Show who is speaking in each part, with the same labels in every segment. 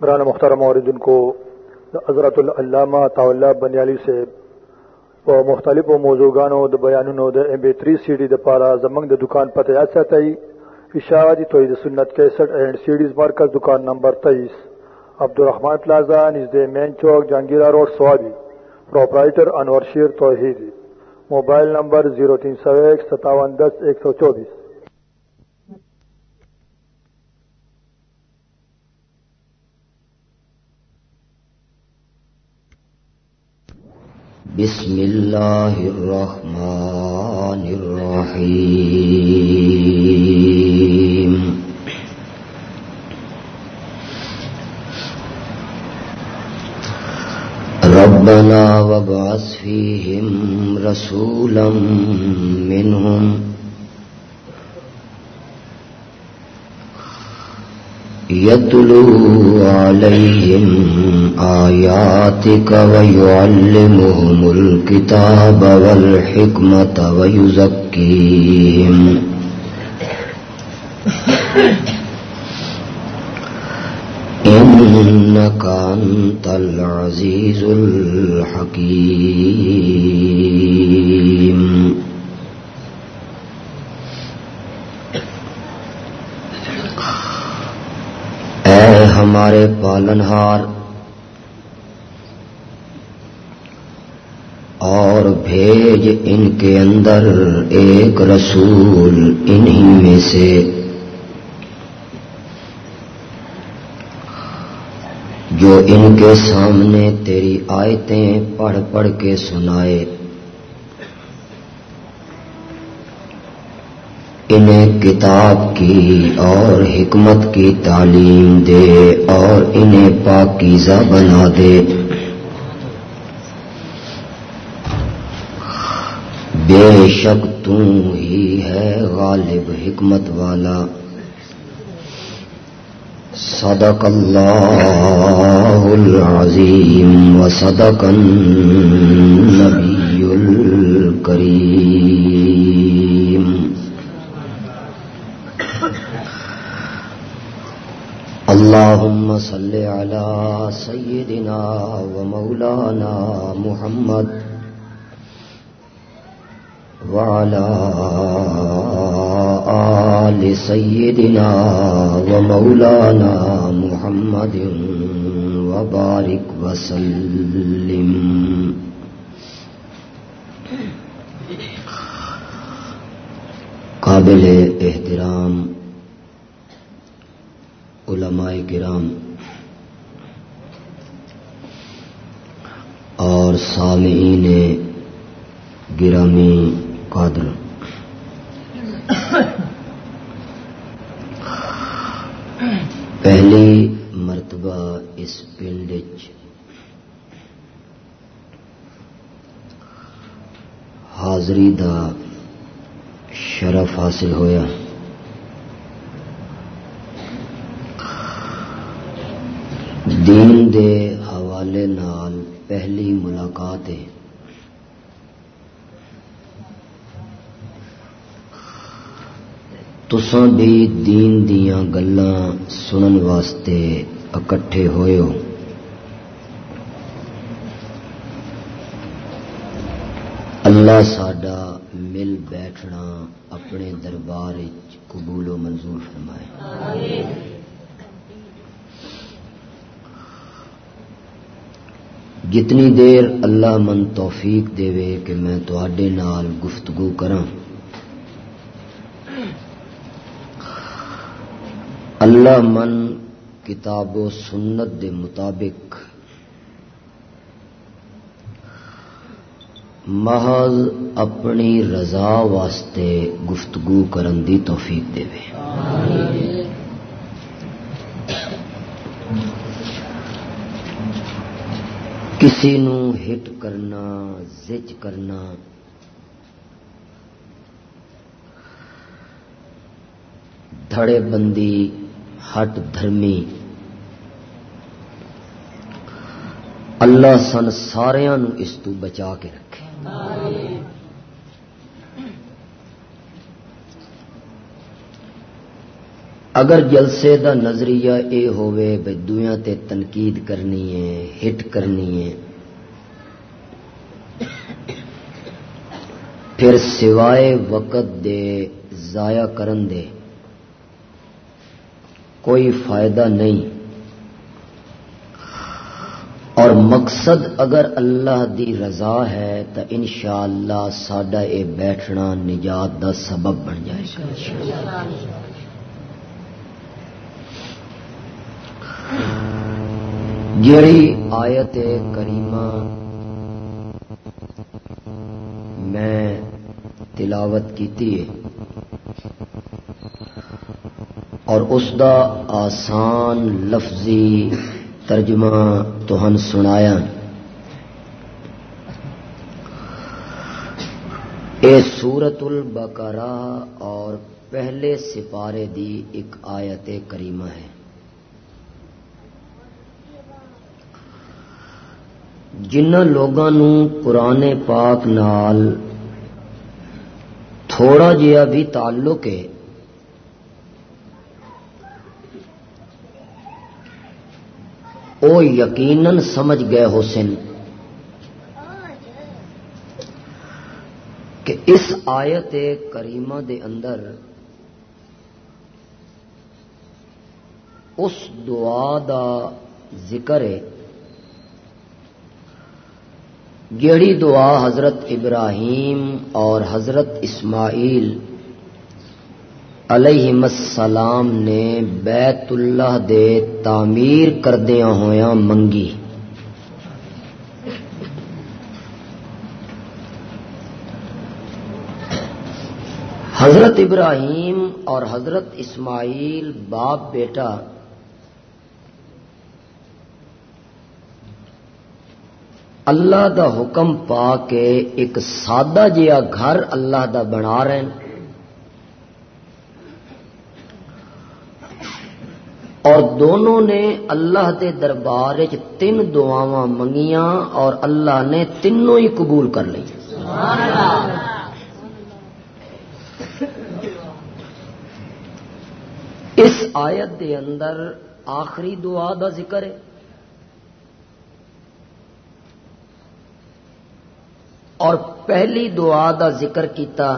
Speaker 1: برانا مخترم عوردن کو حضرت العلامہ طاولہ بنیالی سے په مختلفو موضوعګانو د بیانونو د ام بي 3 سي ډي د پاره زمنګ د دکان پته یاد ساتئ اشاعتی توحید سنت 61 اینڈ سیډیز مرکز دکان number 23 Abdulrahman plaza, نزد main chowk, Jahangira road, Swabi. Proprietor Anwar Sher Tauheed mobile number 03015710124
Speaker 2: بسم الله الرحمن الرحيم ربنا وابعث فيهم رسولا منهم يتلو عليهم آياتك ويعلمهم الكتاب والحكمة ويزكيهم إنك أنت العزيز الحكيم اے ہمارے پالنہار اور بھیج ان کے اندر ایک رسول انہی میں سے۔ جو ان کے سامنے تیری آیتیں پڑھ پڑھ کے سنائے۔ انہیں کتاب کی اور حکمت کی تعلیم دے اور انہیں پاکیزہ بنا دے۔ بے شک تم ہی ہے غالب حکمت والا۔ صدق اللہ العظیم و صدق النبی الکریم۔ اللهم صل على سيدنا ومولانا محمد وعلى آل سيدنا ومولانا محمد وبارك وسلم. قابل احترام علماء کرام اور سامعین گرامی قادر پہلی مرتبہ اس پنڈ حاضری دا شرف حاصل ہویا دین دے حوالے نال پہلی ملاقات ہے۔ تساں بھی دین دیاں گلاں سنن واسطے اکٹھے ہوئے ہو۔ اللہ ساڈا مل بیٹھنا اپنے دربار قبول و منظور فرمائے۔ آمین جتنی دیر اللہ من توفیق دے کہ میں نال گفتگو کرا اللہ من کتاب و سنت دے مطابق محض اپنی رضا واسطے گفتگو کرن دی توفیق دے کسی نو ہٹ کرنا، زج کرنا۔ دھڑے بندی، ہٹ دھرمی۔ اللہ سن سارا اس تو بچا کے رکھے۔ اگر جلسے دا نظریہ اے ہوئے بھئی دویاں تے تنقید کرنی ہے، ہٹ کرنی ہے، پھر سوائے وقت دے ضائع کرن دے کوئی فائدہ نہیں۔ اور مقصد اگر اللہ دی رضا ہے تو انشاءاللہ ساڈا یہ بیٹھنا نجات دا سبب بن جائے گا۔ جیڑی آیت کریمہ۔ میں تلاوت کی اور اس دا آسان لفظی ترجمہ تو ہن سنایا۔ اے سورت البقرہ اور پہلے سپارے دی ایک آیت کریمہ ہے۔ جنہ لوگوں قرآن پاک نال تھوڑا جہا بھی تعلق ہے وہ یقیناً سمجھ گئے حسن کہ اس آیت کریمہ دے اندر اس دعا دا ذکر ہے۔ جیڑی دعا حضرت ابراہیم اور حضرت اسماعیل علیہ السلام نے بیت اللہ دے تعمیر کردیا ہوا منگی۔ حضرت ابراہیم اور حضرت اسماعیل باپ بیٹا اللہ دا حکم پا کے ایک سادہ جہا گھر اللہ دا بنا رہے ہیں۔ اور دونوں نے اللہ دے دربار تین دعوا منگیاں اور اللہ نے تینوں ہی قبول کر لی اس آیت دے اندر آخری دعا دا ذکر ہے۔ اور پہلی دعا دا ذکر کیتا،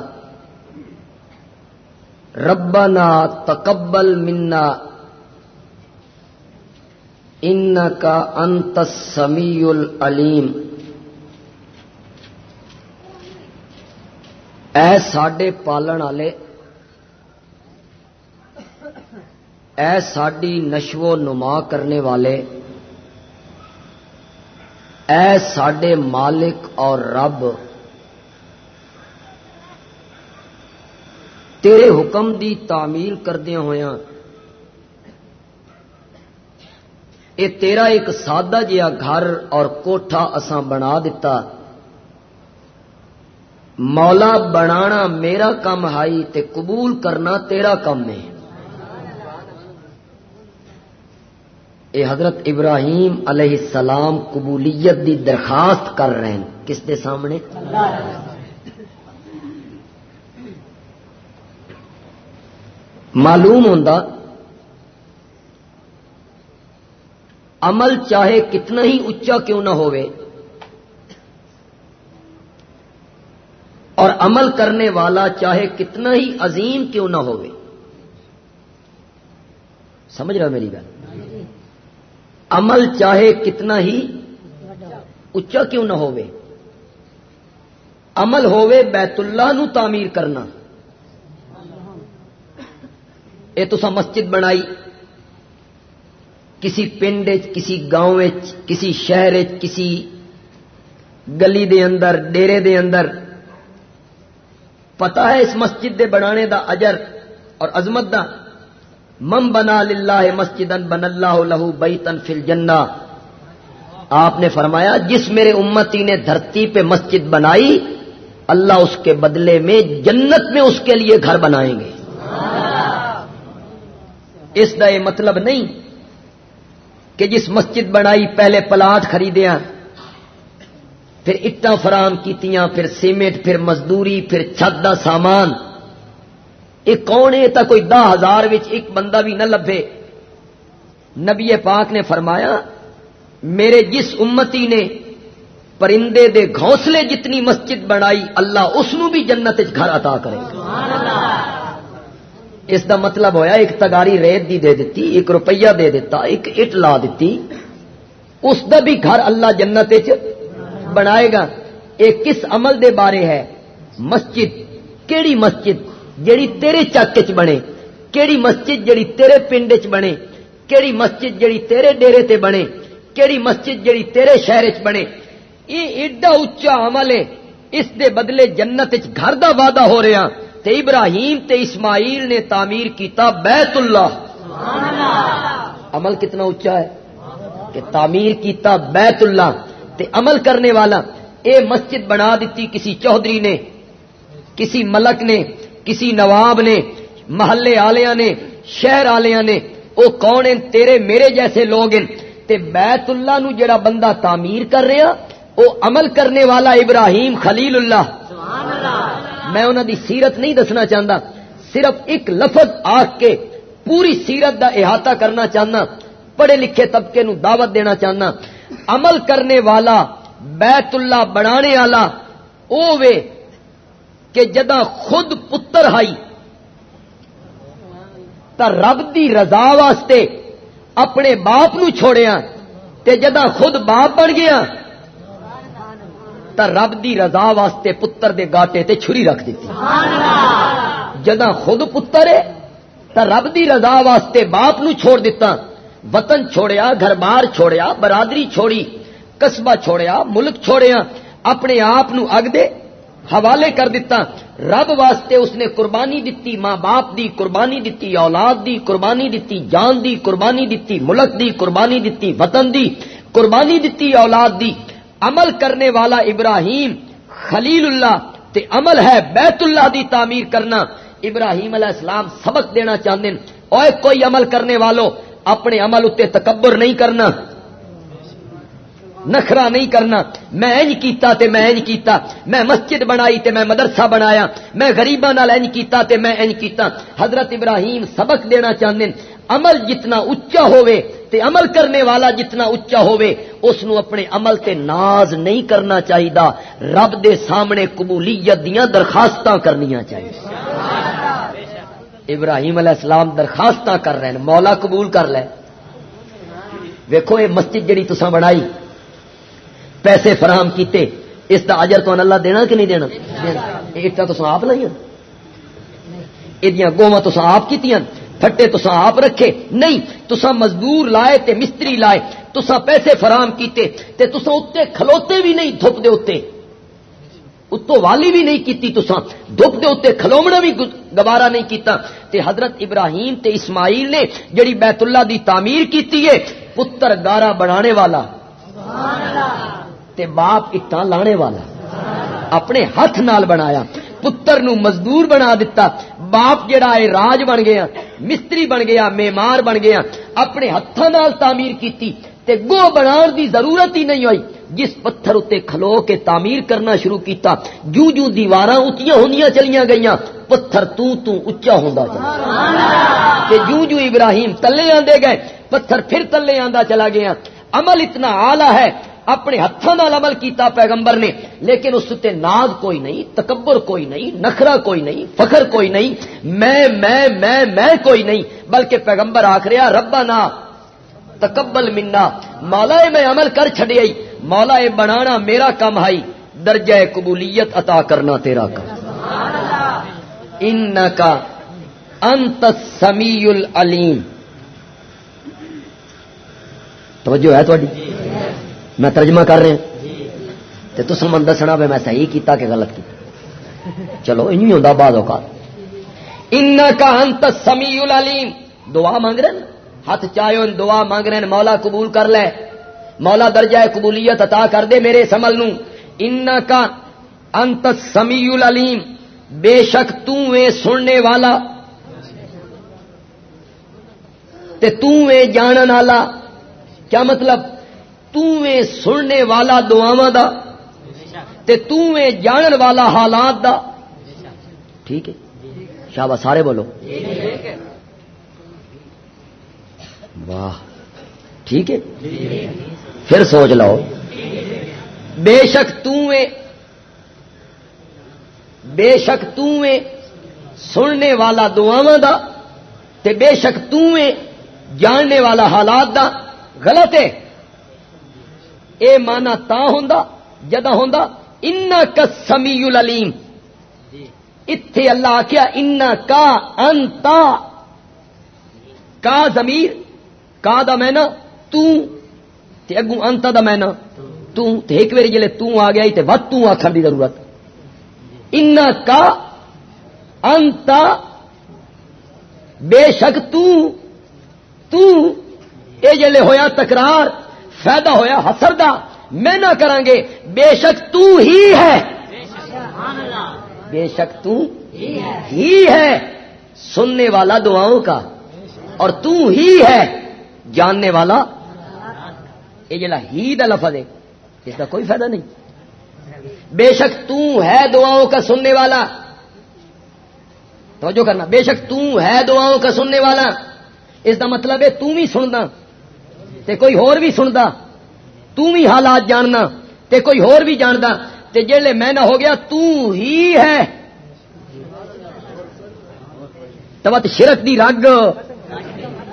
Speaker 2: ربنا تقبل منا ان کا انت سمیع العلیم۔ اے ساڈے پالن والے، اے ساڈی نشو و نما کرنے والے اے ساڈے مالک اور رب، تیرے حکم دی تعمیل کردیا ہوا یہ تیرا ایک سادہ جہا گھر اور کوٹھا اساں بنا دیتا مولا بنانا میرا کم ہائی تے قبول کرنا تیرا کم ہے۔ اے حضرت ابراہیم علیہ السلام قبولیت دی درخواست کر رہے ہیں۔ کس دے سامنے؟ معلوم ہوں عمل چاہے کتنا ہی اچا کیوں نہ ہوئے اور عمل کرنے والا چاہے کتنا ہی عظیم کیوں نہ ہوئے سمجھ رہا میری گل عمل چاہے کتنا ہی اچا کیوں نہ ہوئے عمل ہوئے بیت اللہ نو تعمیر کرنا۔ یہ تو مسجد بنائی۔ کسی پنڈ کسی گاؤں کسی شہر کسی گلی دے اندر، ڈیرے دے اندر۔ پتا ہے اس مسجد دے بنانے دا اجر اور عظمت دا۔ مم بنا للہ مسجد بن اللہ لہو بیتن فل جنا آپ نے فرمایا، جس میرے امتی نے دھرتی پہ مسجد بنائی، اللہ اس کے بدلے میں جنت میں اس کے لیے گھر بنائیں گے۔ اس کا یہ مطلب نہیں کہ جس مسجد بنائی، پہلے پلاٹ خریدیا پھر اٹا فراہم کی پھر سیمنٹ، پھر مزدوری، پھر چھت کا سامان۔ یہ کون ہے؟ تا کوئی دہ ہزار ایک بندہ بھی نہ لبے نبی پاک نے فرمایا، میرے جس امتی نے پرندے دے گھونسلے جتنی مسجد بنائی، اللہ اس بھی جنت گھر عطا کرے۔ اس دا مطلب ہویا، ایک تگاری ریت دی دے دیتی ایک روپیہ دے دیتا ایک اٹ لا دیتی اس دا بھی گھر اللہ جنت بنائے گا۔ ایک کس عمل دے بارے ہے؟ مسجد۔ کیڑی مسجد؟ جیڑی تیرے چک چ بنے کیڑی مسجد جیڑی تیرے پنڈ چ بنے کیڑی مسجد جیڑی تیرے ڈیرے تے بنے کیڑی مسجد جیڑی تیرے شہر چ بنے۔ یہ ایڈا اچا عمل ہے اس دے بدلے جنت گھر دا وعدہ ہو رہا تے ابراہیم تے اسماعیل نے تعمیر کیتا بیت اللہ۔ عمل کتنا اچا ہے؟ کہ تعمیر کیتا بیت اللہ۔ تے عمل کرنے والا اے مسجد بنا دیتی کسی چودھری نے کسی ملک نے کسی نواب نے محلے آلیاں نے شہر آلیاں نے وہ کون ہیں تیرے میرے جیسے لوگ ہیں؟ تے بیت اللہ نو جڑا بندہ تعمیر کر رہا وہ عمل کرنے والا ابراہیم خلیل اللہ۔ میں انہوں دی سیرت نہیں دسنا چاہتا صرف ایک لفظ آ کے پوری سیرت دا احاطہ کرنا چاہنا پڑھے لکھے طبقے نو دعوت دینا چاہنا عمل کرنے والا بیت اللہ بنانے والا او وے کہ جدا خود پتر ہائی تا رب دی رضا واسطے اپنے باپ نو چھوڑیا تے جدا خود باپ بن گیا، تا رب دی رضا واسطے پتر دے گاٹے تے چھری رکھ دیتی۔ جدا خود پتر ہے، تا رب دی رضا واسطے باپ نو چھوڑ دیتا، وطن چھوڑیا گھر بار چھوڑیا، برادری چھوڑی، قصبہ چھوڑیا، ملک چھوڑیا، اپنے آپ نو اگ دے حوالے کر دیتا، رب واسطے اس نے قربانی دیتی، ماں باپ دی قربانی دیتی، اولاد دی قربانی دیتی، جان دی قربانی دیتی، ملک دی قربانی دیتی، وطن دی قربانی دیتی، اولاد دی۔ عمل کرنے والا ابراہیم خلیل اللہ تے عمل ہے، بیت اللہ دی تعمیر کرنا۔ ابراہیم علیہ السلام سبق دینا چاہتے ہیں۔ اور کوئی عمل کرنے والوں اپنے عمل اتنے تکبر نہیں کرنا۔ نخرا نہیں کرنا۔ میں انج کیتا تے میں انج کیتا۔ میں مسجد بنائی تے میں مدرسہ بنایا۔ میں غریباں نال انج کیتا تے میں انج کیتا۔ حضرت ابراہیم سبق دینا چاہتے عمل جتنا اچا ہوئے تے عمل کرنے والا جتنا اچا ہوئے اس نو اپنے عمل تے ناز نہیں کرنا چاہیے رب دے سامنے قبولیت دیاں درخواست کرنی چاہیے ابراہیم علیہ السلام درخواست کر رہے ہیں، مولا قبول کر لے۔ ویکو یہ مسجد جڑی تسان بنائی پیسے فراہم کیتے اس کا اجر تو اللہ دینا کہ نہیں دینا؟ اٹا تو آپ لائی یہ گوا تو آپ کی پھٹے تو آپ رکھے۔ نہیں تسا مزدور لائے تے مستری لائے۔ تسا پیسے فراہم کیتے تے تسا اتنے کھلوتے بھی نہیں دھپ دے اتنے اتو والی بھی نہیں کیتی تسا دھپ دے اتنے کھلومنا بھی گوارا نہیں کیتا۔ تے حضرت ابراہیم تے اسماعیل نے جڑی بیت اللہ دی تعمیر کیتی ہے پتر گارا بنانے والا۔ تے باپ اٹا لانے والا۔ اپنے ہاتھ نال بنایا، پتر نو مزدور بنا دیتا باپ جڑا ہے راج بن گیا، مستری بن گیا میمار بن گیا، اپنے ہاتھوں نال تعمیر کیتی۔ تے گو بنا دی ضرورت ہی نہیں ہوئی۔ جس پتھر اتنے کھلو کے تعمیر کرنا شروع کیتا، جو جو دیوار اچیا ہوں چلیاں گئی پتھر تو تو اچا ہوں تے جو جو ابراہیم تلے آدھے گئے، پتھر پھر تلے آندا چلا گیا۔ عمل اتنا آلہ ہے اپنے ہاتھوں کا عمل کیتا پیغمبر نے لیکن اس سے ناز کوئی نہیں تکبر کوئی نہیں نخرا کوئی نہیں فخر کوئی نہیں میں میں میں میں کوئی نہیں بلکہ پیغمبر آخر ربا نا تکبل منا مولا میں عمل کر چڑیا مولا اے بنانا میرا کام آئی درجہ قبولیت عطا کرنا تیرا کام ان کا انت سمی العلیم۔ توجہ ہے تھوڑی میں ترجمہ کر رہا تو من دسنا پہ میں صحیح کیتا کہ غلط کیتا؟ چلو ان ہوتا بعض اوقات۔ ان کا انت سمی العلیم۔ دعا مانگ رہے ہاتھ چاہو دعا مانگ رہے ہیں، مولا قبول کر لے۔ مولا درجہ قبولیت عطا کر دے میرے سمل نو ان کا انت سمی العلیم۔ بے شک تے سننے والا۔ تے تے جانن والا۔ کیا مطلب؟ سننے والا دعوا دا تے جانن والا حالات دا ٹھیک ہے؟ شابہ سارے بولو۔ واہ، ٹھیک ہے؟ پھر سوچ لو بے شک بے شک سننے والا دعوا دا تے بے شک جاننے والا حالات دا۔ غلط ہے۔ اے مانا تا ہوں جدا ہوں ان کا سمی العلیم اتے اللہ آخیا ان کا انتا۔ کا زمیر کا دا میں نا تگو انتا دا میں نا ایک باری جلے آ گیا تے ود آخر دی ضرورت۔ ان کا انتا۔ بے شک جلے ہویا تکرار فائدہ ہویا، حسر دا، میں نہ کریں گے، بے شک تو ہی ہے۔ بے شک تو ہی ہے، سننے والا دعاؤں کا۔ اور تو ہی ہے، جاننے والا۔ یہ جلا ہی دا لفظ ہے، اس کا کوئی فائدہ نہیں۔ بے شک تو ہے دعاؤں کا سننے والا۔ توجہ کرنا، بے شک تو ہے دعاؤں کا سننے والا۔ اس کا مطلب ہے تم ہی سننا۔ تے کوئی ہور بھی سنتا تو بھی حالات جاننا، تے کوئی ہور بھی جانتا تے جیلے میں نہ ہو گیا تو ہی ہے۔ تو شرک دی رگ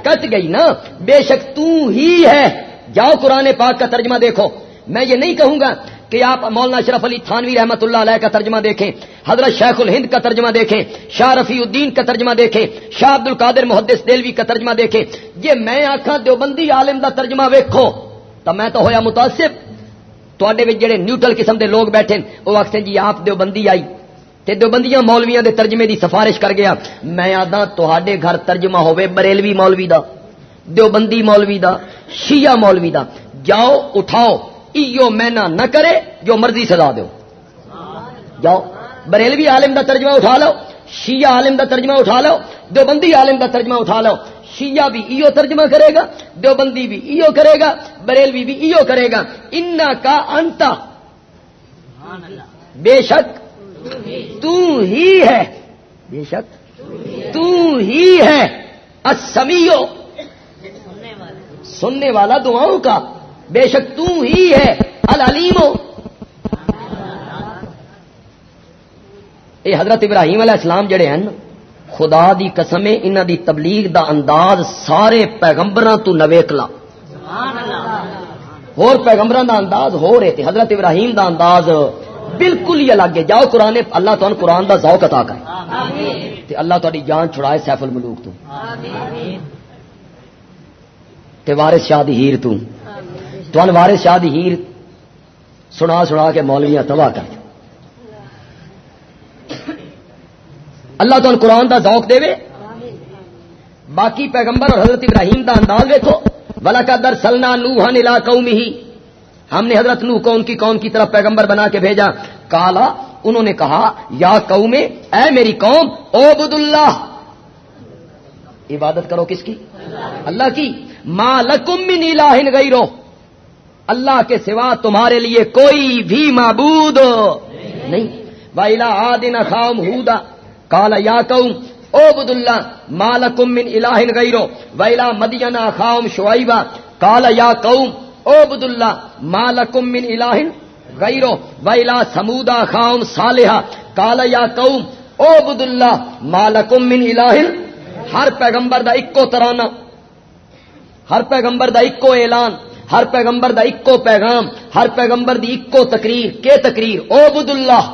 Speaker 2: کٹ گئی نا، بے شک تو ہی ہے۔ جاؤ قرآن پاک کا ترجمہ دیکھو۔ میں یہ نہیں کہوں گا کہ آپ مولانا اشرف علی تھانوی رحمت اللہ علیہ کا ترجمہ دیکھیں، حضرت شیخ الہند کا ترجمہ دیکھیں، شاہ رفیع الدین کا ترجمہ دیکھیں، شاہ عبد القادر محدث دلوی کا ترجمہ دیکھیں۔ یہ میں آخا دیوبندی عالم دا ترجمہ ویکھو، تو میں تو ہویا متاثر۔ تے جڑے نیوٹرل قسم دے لوگ بیٹھے وہ آخر جی آپ دیوبندی آئی۔ تے دیوبندیاں مولویاں دے ترجمے دی سفارش کر گیا۔ میں آدھا تے گھر ترجمہ ہوے بریلوی مولوی دا، دیوبندی مولوی دا، شیعہ مولوی دا۔ جاؤ، اٹھاؤ۔ ایو مینا نہ کرے، جو مرضی سزا دو۔ جاؤ، بریلوی عالم دا ترجمہ اٹھا لو، شیعہ عالم دا ترجمہ اٹھا لو، دیوبندی عالم دا ترجمہ اٹھا لو۔ شیعہ بھی ایو ترجمہ کرے گا، دیوبندی بھی ایو کرے گا، بریلوی بھی ایو کرے گا۔ ان کا انتا بے شک، تو ہی ہے۔ بے شک، تو ہی ہے۔ اسمیو سننے والا دعاؤں کا۔ بے شک تو ہی ہے العلیمو اے حضرت ابراہیم علیہ السلام جڑے ہیں خدا دی قسم انہ دی تبلیغ دا انداز سارے پیغمبر تو نویکلا اور پیغمبر دا انداز ہو رہے تھے حضرت ابراہیم دا انداز بالکل ہی الگ ہے. جاؤ قرآن اللہ تو قرآن دا ذوق عطا کرے اللہ تاری جان چھڑائے سیف الملوک تو. تے وارث شاہ دی ہیر تو. تن وارث شاہ دی ہیر سنا سنا کے مولویاں تباہ کر اللہ تو قرآن دا ذوق دے باقی پیغمبر اور حضرت ابراہیم دا انداز دیکھو بلا کا در سلنا نو ہن قوم ہی ہم نے حضرت نو کون کی کون کی طرف پیغمبر بنا کے بھیجا۔ کالا انہوں نے کہا، یا قوم، اے میری قوم او اللہ عبادت کرو کس کی؟ اللہ کی۔ لکم من الہ غیرو اللہ کے سوا تمہارے لیے کوئی بھی معبود نہیں۔ ویلا آدن خام ہودا کالا یا قوم او بد اللہ مالکم من الہ غیرو ویلا مدینہ خام شعیبہ کالا یا قوم او بد اللہ مالکم من الہ غیرو ویلا سمودا خام صالحہ کالا یا قوم او بد اللہ مالکم من الہ ہر پیغمبر دا اکو ترانہ۔ ہر پیغمبر دا اکو اعلان۔ ہر پیغمبر دا اکو پیغام، ہر پیغمبر دی اکو تقریر، کے تقریر؟ او بد اللہ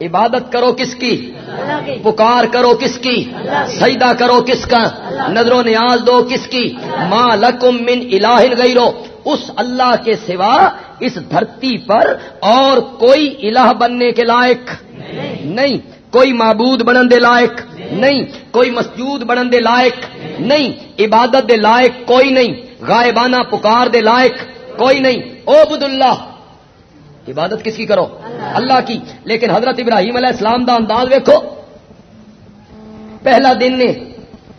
Speaker 2: عبادت کرو کس کی؟ پکار کرو کس کی؟ سجدہ کرو کس کا؟ نظر و نیاز دو کس کی؟ ماں لکم من الہ غیرو اس اللہ کے سوا اس دھرتی پر اور کوئی الہ بننے کے لائق نہیں۔ کوئی معبود بنن دے لائق نہیں۔ کوئی مسجود بنن دے لائق نہیں۔ عبادت دے لائق کوئی نہیں۔ غائبانہ پکار دے لائق کوئی نہیں۔ او بد اللہ عبادت کس کی کرو؟ اللہ کی۔ لیکن حضرت ابراہیم علیہ السلام دا انداز دیکھو پہلا دن نے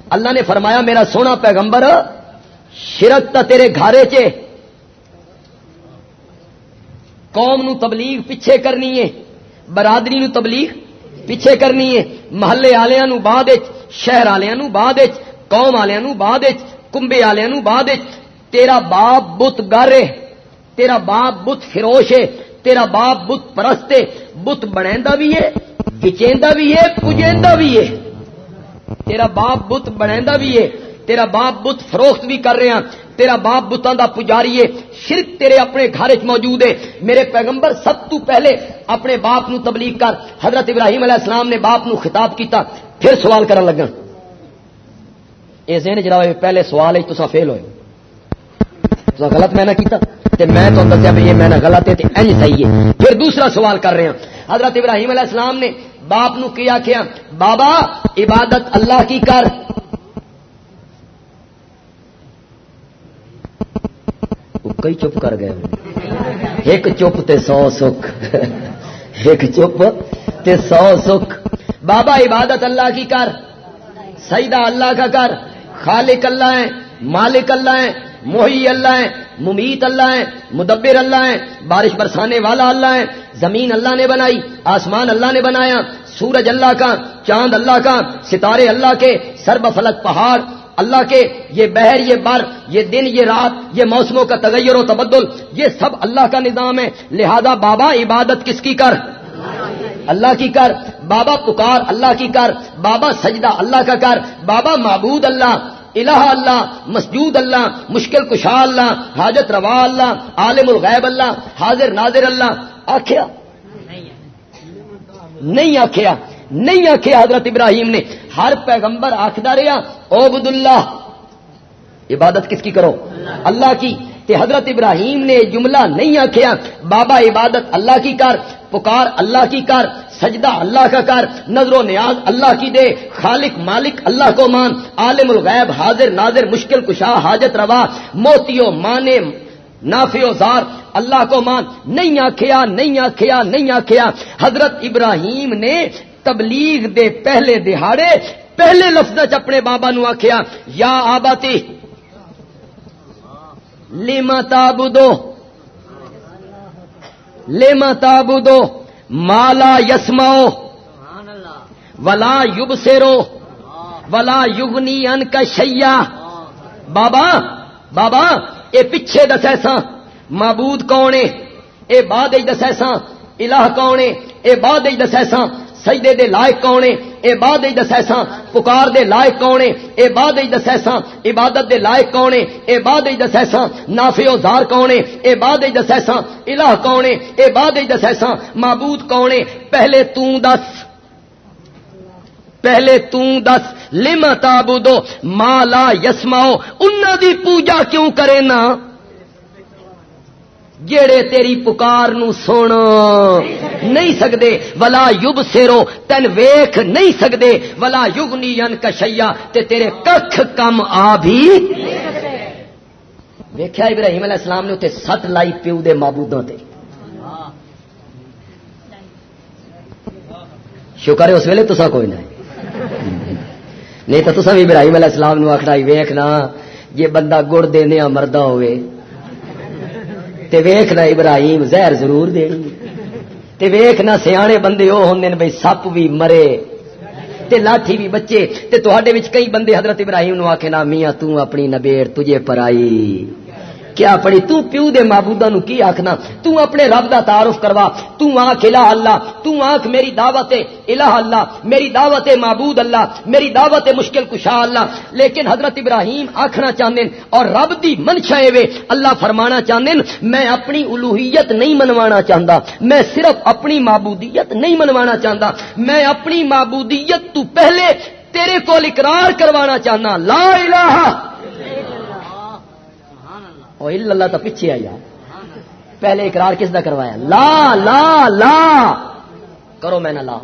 Speaker 2: اللہ نے فرمایا، میرا سونا پیغمبر، شرک تا تیرے گھارے چے۔ قوم نو تبلیغ پیچھے کرنی ہے، برادری نو تبلیغ پیچھے کرنی ہے۔ محلے والوں بعد شہر والوں بعد قوم والوں بعد کمبے والوں بعد تیرا باپ بت گر تیرا باپ بت فروش ہے، تیرا باپ بت پرست ہے، بت بنا بھی ہے، بچیندا بھی ہے، پجیندا بھی ہے۔ تیرا باپ بت بنا بھی ہے، تیرا باپ بت فروخت بھی کر رہے ہیں، تیرا باپ بتان دا پجاری ہے۔ شرک تیرے اپنے گھر چ موجود ہے۔ میرے پیغمبر سب تو پہلے اپنے باپ نو تبلیغ کر، حضرت ابراہیم علیہ السلام نے باپ نو خطاب کیتا، پھر سوال کرن لگا یہ ذہن جڑا پہلے سوال ہے تو فیل ہوئے۔ تو غلط میں نہ کیتا، تے میں تو دسیا بھی یہ میں نہ غلط ہے، تے انج صحیح ہے۔ پھر دوسرا سوال کر رہے ہیں۔ حضرت ابراہیم علیہ السلام نے باپ نو کیا کیا بابا، عبادت اللہ کی کر۔ کئی چپ کر گئے۔ ایک چپ تے سو سکھ۔ ایک چپ تے سو سکھ۔ بابا، عبادت اللہ کی کر۔ سیدہ اللہ کا کر۔ خالق اللہ ہے مالک اللہ ہے موہی اللہ ہے ممیت اللہ ہے مدبر اللہ ہے بارش برسانے والا اللہ ہے زمین اللہ نے بنائی، آسمان اللہ نے بنایا، سورج اللہ کا، چاند اللہ کا، ستارے اللہ کے، سرب فلک پہاڑ، اللہ کے، یہ بہر، یہ بر، یہ دن، یہ رات، یہ موسموں کا تغیر و تبدل، یہ سب اللہ کا نظام ہے، لہذا بابا عبادت کس کی کر؟ اللہ کی کر، بابا پکار اللہ کی کر، بابا سجدہ اللہ کا کر، بابا معبود اللہ، الہ اللہ، مسجود اللہ، مشکل کشا اللہ، حاجت روا اللہ، عالم الغیب اللہ، حاضر ناظر اللہ آخیا نہیں آخیا نہیں آخیا حضرت ابراہیم نے۔ ہر پیغمبر آخر رہا اوبد اللہ عبادت کس کی کرو؟ اللہ کی۔ حضرت ابراہیم نے جملہ نہیں آخیا بابا عبادت اللہ کی کر پکار، اللہ کی کر، سجدہ اللہ کا کر، نظر و نیاز اللہ کی دے، خالق مالک اللہ کو مان، عالم الغیب، حاضر، ناظر، مشکل کشا، حاجت روا، موتیو، مانے نافی زار، اللہ کو مان۔ نہیں آخیا نہیں آخیا نہیں آخیا حضرت ابراہیم نے تبلیغ دے پہلے دہاڑے، پہلے لفظ اپنے بابا نو آخیا یا آباتی لیما تابو لیما تابو مالا یسماؤ ولا یوب سیرو ولا یگنی ان کا شیا بابا بابا اے پیچھے دسا معبود کون اے بعد دسا الہ کون اے بعد دسا سجدے دے لائق کون اے بعد ہی دسا پکار دے لائق کون اے بعد ہی دسا عبادت دے لائق کون اے بعد ہی دسا نافع و زار کون اے بعد ہی دسا الہ کون اے بعد ہی دسا معبود کون پہلے توں دس، پہلے توں دس، لم تابو مالا یسماؤ انہوں دی پوجا کیوں کرے نا؟ جیڑے تیری پکار نو سن نہیں سکتے ولا یوب سیرو تین ویخ نہیں سکتے ولا یوگ نی کشیا تے تیرے کخ کم آ بھی ویخیا ابراہیم علیہ السلام نے اتنے ست لائی پیو دے مابودوں تے۔ شکر ہے اس ویلے تسا کوئی نہیں نہیں تو تصا بھی ابراہیم علیہ السلام نو آخر ویخنا یہ بندہ گڑ دیا مردہ ہوئے۔ تے ویخنا ابراہیم زہر ضرور دینی تے ویخنا سیانے بندے وہ ہوں بھائی سپ بھی مرے۔ تے لاٹھی بھی بچے۔ تے وچ کئی بندے حضرت ابراہیم نو کے نا میاں تو اپنی نبیڑ تجھے پرائی کیا پڑی؟ تو پیو دے معبودہ نو کی آخنا تو اپنے رب دا تعارف کروا۔ تو آنکھ الہ اللہ، تو آنکھ میری دعوت الہ اللہ، میری دعوت معبود اللہ، میری دعوت مشکل کشا اللہ۔ لیکن حضرت ابراہیم آخنا چاہتے اور رب دی منشا وے اللہ فرمانا چاہتے میں اپنی الوحیت نہیں منوانا چاہتا میں صرف اپنی معبودیت نہیں منوانا چاہتا میں اپنی معبودیت تو پہلے تیرے کو اقرار کروانا چاہنا لا الہ اللہ تو پیچھے آئی پہلے اقرار کس دا کروایا؟ لا لا لا۔ کرو میں نہ لا۔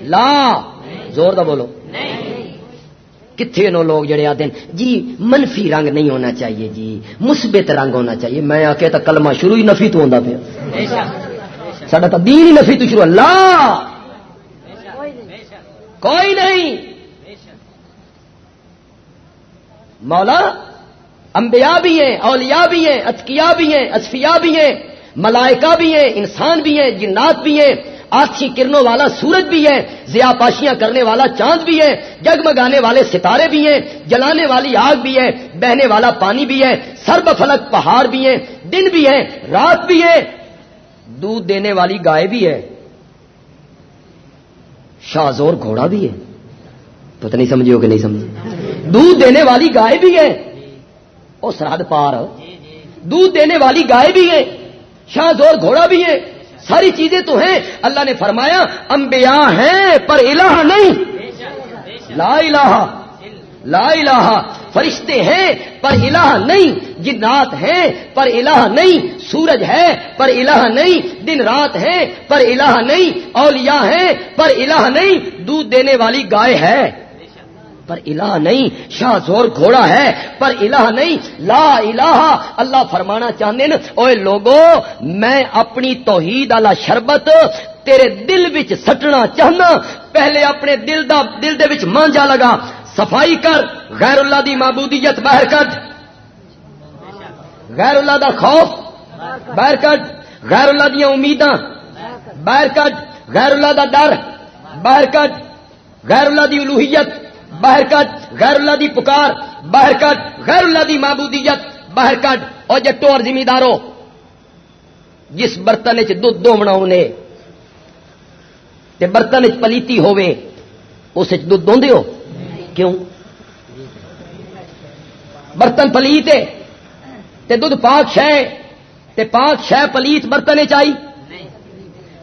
Speaker 2: لا۔ زور دا بولو۔ کتنے نو لوگ جڑے آتے ہیں؟ جی منفی رنگ نہیں ہونا چاہیے جی۔ مثبت رنگ ہونا چاہیے۔ میں آ کے تو کلمہ شروع ہی نفی تو ہوتا پیا۔ سڈا تو دین ہی نفی تو شروع۔ لا۔ کوئی نہیں۔ مولا انبیاء بھی ہیں اولیاء بھی ہیں اتکیا بھی ہیں اصفیا بھی ہیں ملائکہ بھی ہیں انسان بھی ہیں جنات بھی ہیں آچھی کرنوں والا سورج بھی ہے زیا پاشیاں کرنے والا چاند بھی ہے جگمگانے والے ستارے بھی ہیں جلانے والی آگ بھی ہے بہنے والا پانی بھی ہے سرب فلک پہاڑ بھی ہیں دن بھی ہے رات بھی ہے دودھ دینے والی گائے بھی ہے شاہزور گھوڑا بھی ہے پتہ نہیں سمجھے ہو کہ نہیں سمجھے دودھ دینے والی گائے بھی ہے وہ سرحد پار۔ دودھ دینے والی گائے بھی ہے شاہزور گھوڑا بھی ہے ساری چیزیں تو ہیں۔ اللہ نے فرمایا، انبیاء ہیں، پر الہ نہیں۔ لا الہ لا الہ، فرشتے ہیں، پر الہ نہیں۔ جنات ہیں، پر الہ نہیں۔ سورج ہے، پر الہ نہیں۔ دن رات ہے، پر الہ نہیں۔ اولیاء ہیں، پر الہ نہیں۔ دودھ دینے والی گائے ہے۔ پر الہ نہیں، شاہ زور گھوڑا ہے، پر الہ نہیں، لا الہ، اللہ فرمانا چاہتے ہیں اوے لوگو، میں اپنی توحید والا شربت تیرے دل وچ سٹنا چاہنا، پہلے اپنے دل دا، دل دے وچ مانجا لگا، صفائی کر، غیر اللہ دی معبودیت باہر کٹ غیر اللہ دا خوف باہر کٹ غیر اللہ دیا امیداں باہر کٹ غیر اللہ دا ڈر باہر کٹ غیر اللہ دی الوحیت باہر کٹ غیر اللہ دی پکار باہر کٹ غیر اللہ دی معبودیت باہر کٹ اور جٹو اور ذمہ دارو جس برتن چ دھد دومنا تے برتن چ پلیتی ہوے اس دھد ہو؟ کیوں؟ برتن پلیت ہے تے دودھ پاک شہ تے پاک شہ پلیت برتن چائی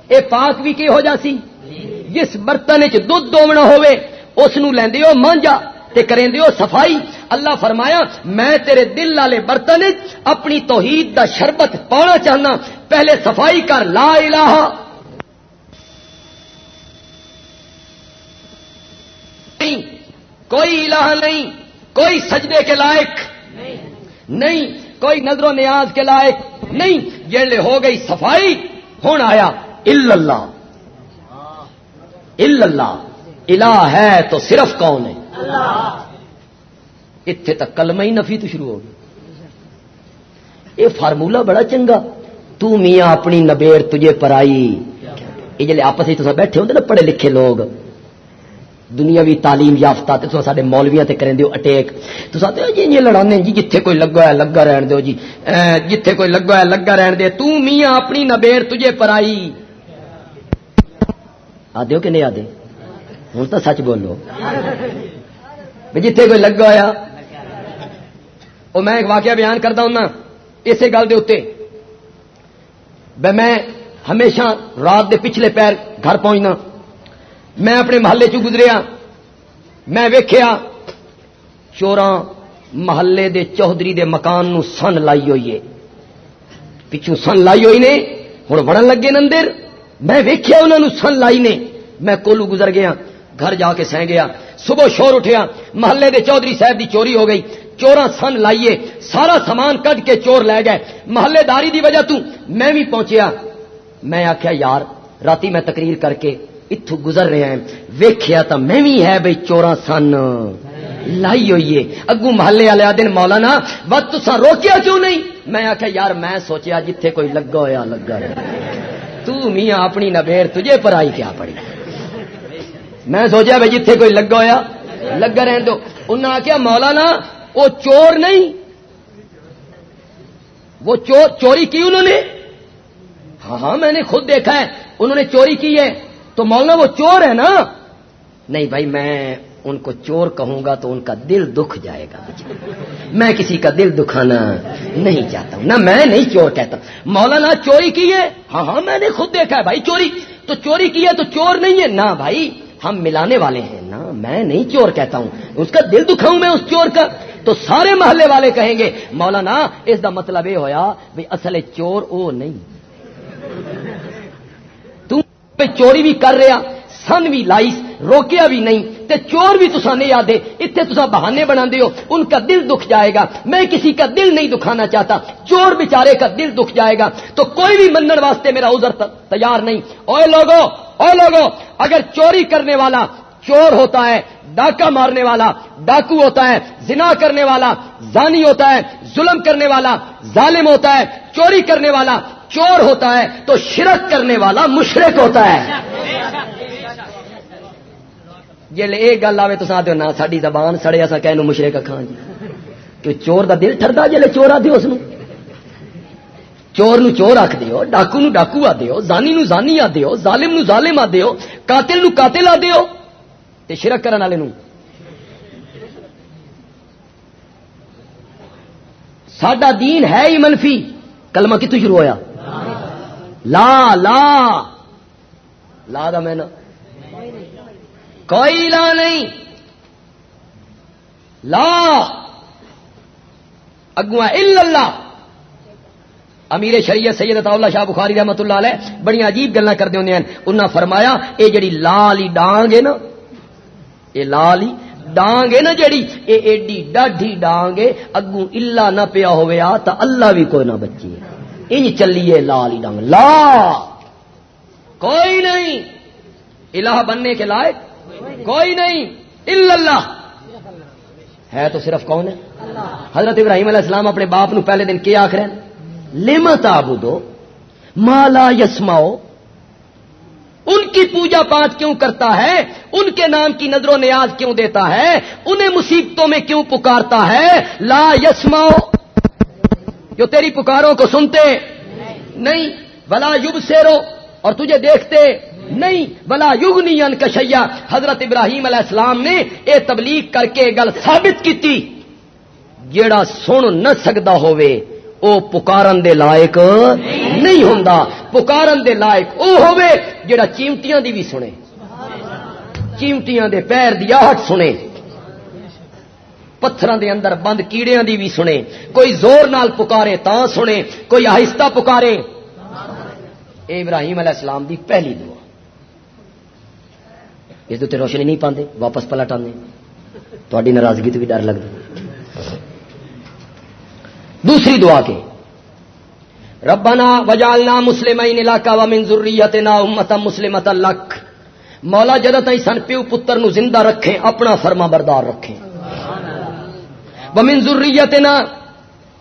Speaker 2: اے پاک بھی کی ہو جاسی جس برتن چ دھد دومنا ہوئے اس لیندے ہو، مانجا تے کریں دیو صفائی۔ اللہ فرمایا، میں تیرے دل والے برتن اپنی توحید دا شربت پانا چاہنا۔ پہلے صفائی کر، لا الہ۔ نہیں، کوئی الہ نہیں، کوئی سجدے کے لائق۔ نہیں، کوئی نظر و نیاز کے لائق۔ نہیں جیلے ہو گئی صفائی، ہون آیا۔ اللہ۔ اللہ۔ الہ ہے تو صرف کون ہے؟ اتنے تک کلمہ ہی نفی تو شروع ہو گئی یہ فارمولا بڑا چنگا۔ تو میاں اپنی نبیر تجھے پرائی۔ یہ جلے آپس ہی بیٹھے ہوتے نا پڑھے لکھے لوگ۔ دنیاوی تعلیم یافتہ تو سارے مولویا تے کریں دیو اٹیک۔ تو ساتھ جی یہ لڑانے جی جتھے کوئی لگا ہے لگا رہن دیو جی۔ جتھے کوئی لگا ہے لگا رہن دے تو میاں اپنی نبیر تجھے پرائی۔ آدھے کہ نہیں آدھے ہوں تو سچ بولو۔ جتھے کوئی لگا ہوا وہ میں ایک واقعہ بیان کرتا ہوں اسی گل کے میں ہمیشہ رات دے پچھلے پیر گھر پہنچنا۔ میں اپنے محلے چ گزریا۔ میں ویخیا چوراں محلے دے چودھری دے مکان نو سن لائی ہوئی ہے۔ پچھو سن لائی ہوئی نے ہوں بڑن لگے نندر۔ میں ویخیا انہوں نے سن لائی نے۔ میں کولو گزر گیا۔ گھر جا کے سہ گیا۔ صبح شور اٹھیا۔ محلے دے چودھری صاحب دی چوری ہو گئی۔ چوراں سن لائیے۔ سارا سامان کٹ کے چور لے گئے۔ محلے داری دی وجہ تو میں بھی پہنچیا۔ میں آخیا یار، راتی میں تقریر کر کے اتو گزر رہے ہیں۔ ویخیا تو میں بھی ہے بھائی چورا سن۔ لائی ہوئی ہے اگو محلے والے دن مولانا بس تسا روکیا کیوں نہیں؟ میں آخیا یار، میں سوچیا جتھے کوئی لگا ہوا لگا رہا تو میاں اپنی نبیر تجھے پر آئی کیا پڑی؟ میں سوچیا بھائی جتھے کوئی لگا ہوا لگا رہن دو۔ انہیں آخیا مولانا، وہ چور نہیں۔ وہ چور، چوری کی انہوں نے؟ ہاں ہاں میں نے خود دیکھا ہے، انہوں نے چوری کی ہے۔ تو مولانا، وہ چور ہے نا؟ نہیں بھائی، میں ان کو چور کہوں گا تو ان کا دل دکھ جائے گا۔ میں کسی کا دل دکھانا نہیں چاہتا ہوں، نہ میں نہیں چور کہتا مولانا، چوری کی ہے؟ ہاں ہاں میں نے خود دیکھا ہے بھائی، چوری۔ تو چوری کی ہے تو چور نہیں ہے۔ نہ بھائی ہم ملانے والے ہیں نا، میں نہیں چور کہتا ہوں۔ اس کا دل دکھاؤں میں اس چور کا؟ تو سارے محلے والے کہیں گے، مولانا، اس کا مطلب یہ ہوا بھائی اصل چور او نہیں۔ چوری بھی کر رہا۔ سن بھی لائیس، روکیا بھی نہیں، تے چور بھی تسا نہیں آدھے اتنے تسا بہانے بنا ہو، ان کا دل دکھ جائے گا۔ میں کسی کا دل نہیں دکھانا چاہتا، چور بیچارے کا دل دکھ جائے گا۔ تو کوئی بھی منن واسطے میرا ازر تیار نہیں۔ اوے لوگو اوے لوگو، اگر چوری کرنے والا چور ہوتا ہے، ڈاکہ مارنے والا، ڈاکو ہوتا ہے، زنا کرنے والا، زانی ہوتا ہے، ظلم کرنے والا، ظالم ہوتا ہے، چوری کرنے والا چور ہوتا ہے، تو شرک کرنے والا مشرق ہوتا ہے۔ جی یہ گل آئے تو ساتھ نہ ساری زبان سڑے ایسا کہ مشرق کھان جی۔ کہ چور دا دل ٹردا جی چور آ اس چور نو چور آخ دیو ڈاکو نو ڈاکو آ دیو زانی نو زانی آ دیو ظالم نو ظالم آ دیو قاتل نو قاتل آ دیو تے شرک کرنے والے سڈا دین ہے ہی منفی۔ کلمہ کتوں شروع ہویا؟ لا لا۔ لا دا میں کوئی لا نہیں۔ لا۔ اگو اللہ۔ امیر شریعت سید اللہ شاہ بخاری رحمت اللہ علیہ بڑی عجیب گلا کرتے ہوں انہیں فرمایا یہ جڑی لالی ڈانگ ہے نا یہ لالی ڈانگ ہے نا جڑی یہ ایڈی ڈاڈی ڈانگ ہے۔ اگوں الا نہ پیا ہوا تو اللہ بھی کوئی نہ بچی ان چلیے لالی ڈانگ۔ لا۔ کوئی نہیں۔ الہ بننے کے لائق کوئی نہیں، اللہ۔ ہے تو صرف کون ہے؟ حضرت ابراہیم علیہ السلام اپنے باپ نو پہلے دن کیا آخر لمت آبدو مالا یسماؤ ان کی پوجا پاٹ کیوں کرتا ہے؟ ان کے نام کی نظر و نیاز کیوں دیتا ہے؟ انہیں مصیبتوں میں کیوں پکارتا ہے؟ لا یسماؤ جو تیری پکاروں کو سنتے، نہیں۔ بلا یوگ سیرو اور تجھے دیکھتے نہیں بلا یوگ نہیں کشیا حضرت ابراہیم علیہ السلام نے یہ تبلیغ کر کے گل ثابت کیتی۔ جیڑا سن نہ سکتا ہوئے او پکارن دے لائق نہیں ہوں پکارن دے لائق او ہوئے جڑا چیمٹیاں دی بھی سنے۔ چیمٹیاں دے پیر دی آہٹ سنے۔ پتھر دے اندر بند کیڑیاں دی بھی سنے۔ کوئی زور نال پکارے تا سنے، کوئی آہستہ پکارے۔ اے ابراہیم علیہ السلام دی پہلی دعا۔ اس دے روشنی نہیں پاندے، واپس پلٹ آنے تاری ناراضگی تو بھی ڈر لگتا دوسری دعا کے۔ ربنا وجالنا مسلم علاقہ و منظوریت نا امت مسلمت لکھ مولا جد تھی سن پیو پتر نو زندہ رکھیں، اپنا فرما بردار رکھیں۔ و منظوریت نا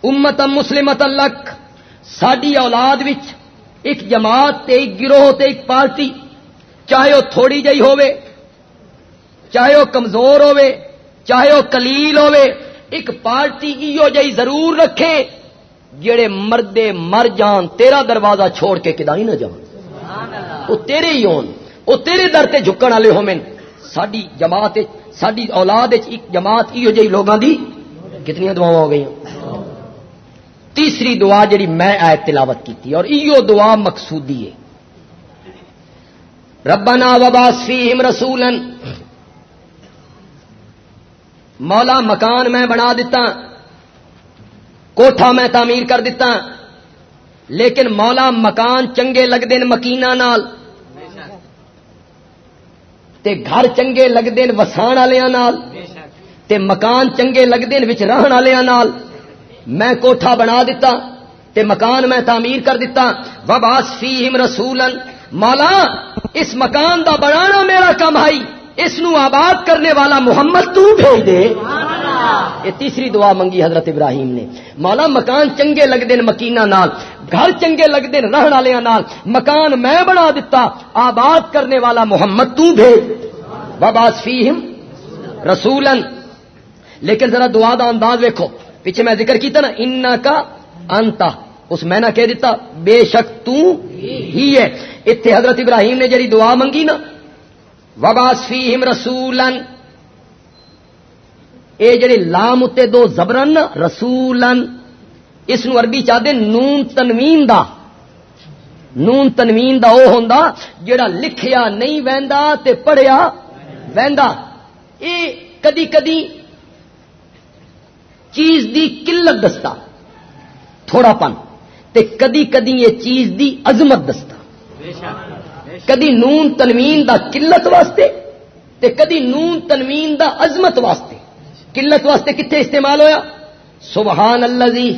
Speaker 2: امت مسلمت لکھ ساری اولاد وچ ایک جماعت تے ایک گروہ تے ایک پارٹی، چاہے وہ تھوڑی جی ہوے چاہے وہ کمزور ہوے چاہے وہ کلیل ہوے ایک پارٹی ایو جی ضرور رکھے جڑے مردے مر جان، تیرا دروازہ چھوڑ کے کدائی نہ جان وہ تیرے ہی ہون، وہ تیرے در تے جھکن والے ہو من ساری جماعت ساری اولاد ایک جماعت ایو جی لوگوں دی کتنی دعا ہو گئی تیسری دعا جڑی میں آئے تلاوت کیتی اور ایو دعا مقصودی ہے۔ ربنا وباس فیہم رسولن مولا مکان میں بنا دیتا، کوٹھا میں تعمیر کر دیتا، لیکن مولا مکان چنگے لگتے مکینا نال۔ تے گھر چنگے لگتے وسان نال۔ تے مکان چنگے لگتے رہن نال۔ میں کوٹھا بنا دیتا، تے مکان میں تعمیر کر دیتا۔ وباس فیم رسولن مولا، اس مکان دا بنانا میرا کم آئی اس نو آباد کرنے والا محمد تو بھیج دے۔ یہ تیسری دعا منگی حضرت ابراہیم نے۔ مولا مکان چنگے لگتے ہیں مکینا نال، گھر چنگے لگتے ہیں رہن والے نال۔ مکان میں بنا دیتا آباد کرنے والا محمد تو بھیج۔ باباس فیم رسولن۔ لیکن ذرا دعا دا انداز ویکو پیچھے میں ذکر کیتا نا ان کا انتا۔ اس میں نہ کہہ دیتا بے شک تو ہی ہے۔ اتنے حضرت ابراہیم نے جری دعا منگی نا وباس فیم رسولن اے جڑے لام اتے دو زبرن رسولن اس نو عربی چاہتے نون تنوین دا۔ نون تنوین دا او ہوندا جڑا لکھیا نہیں ویندا تے پڑھیا ویندا۔ اے کدی کدی چیز دی قلت دستا۔ تھوڑا پن۔ تے کدی کدی یہ چیز دی عظمت دستا۔ کدی نون تنوین دا قلت واسطے تے کدی نون تنوین دا عظمت واسطے۔ قلت واسطے کتنے استعمال ہویا؟ سبحان اللہ جی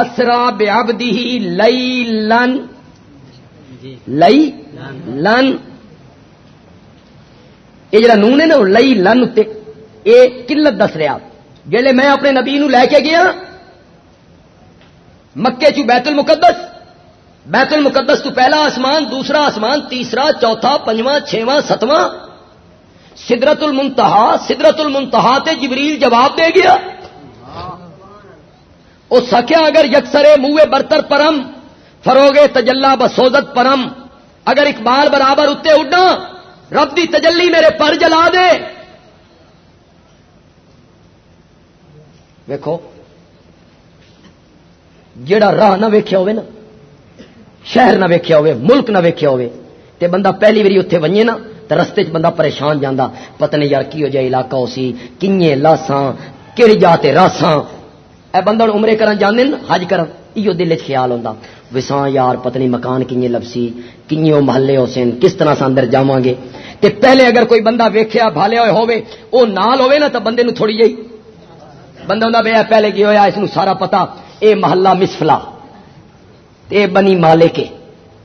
Speaker 2: اسرا بیابدی لئی لن لئی لن یہ جڑا نون ہے نا لئی لن یہ قلت دس رہا۔ جی میں اپنے نبی نو لے کے گیا مکے چ بیت المقدس بیت المقدس تو پہلا آسمان، دوسرا آسمان، تیسرا، چوتھا، پنجواں، چھواں، ستواں۔ سدرت المنتہا سدرت المنتہا تے جبریل جواب دے گیا۔ وہ سکیا اگر یکسرے منہ برتر پرم فروغے تجلا بسوزت پرم۔ اگر اقبال برابر اتنے اڈا، رب دی تجلی میرے پر جلا دے۔ ویکو جڑا راہ نہ ویکیا ہوئے نا شہر نہ ویکیا ہوئے، ملک نہ ویکیا ہوئے، تے بندہ پہلی باری اتنے ونجے نا تو رستے چ بندہ پریشان جانا پتہ نہیں یار کی ہو جائے، علاقہ ہو سی کنیں لاساں کہڑی جاتے راساں۔ اے بندہ عمرے کرن جانے حج کرن ایو دل چ خیال ہوتا وساں یار، پتہ مکان کنیں لبسی کنیں وہ محلے ہو سن کس طرح سے اندر جاواں گے۔ تے پہلے اگر کوئی بندہ ویکھیا، بھالیا ہوئے ہوئے، او نال ہوئے نا تو بندے نو تھوڑی جئی۔ بندہ ہوں بے پہلے کی ہویا، اس سارا پتا اے محلہ مسفلا اے بنی مالے کے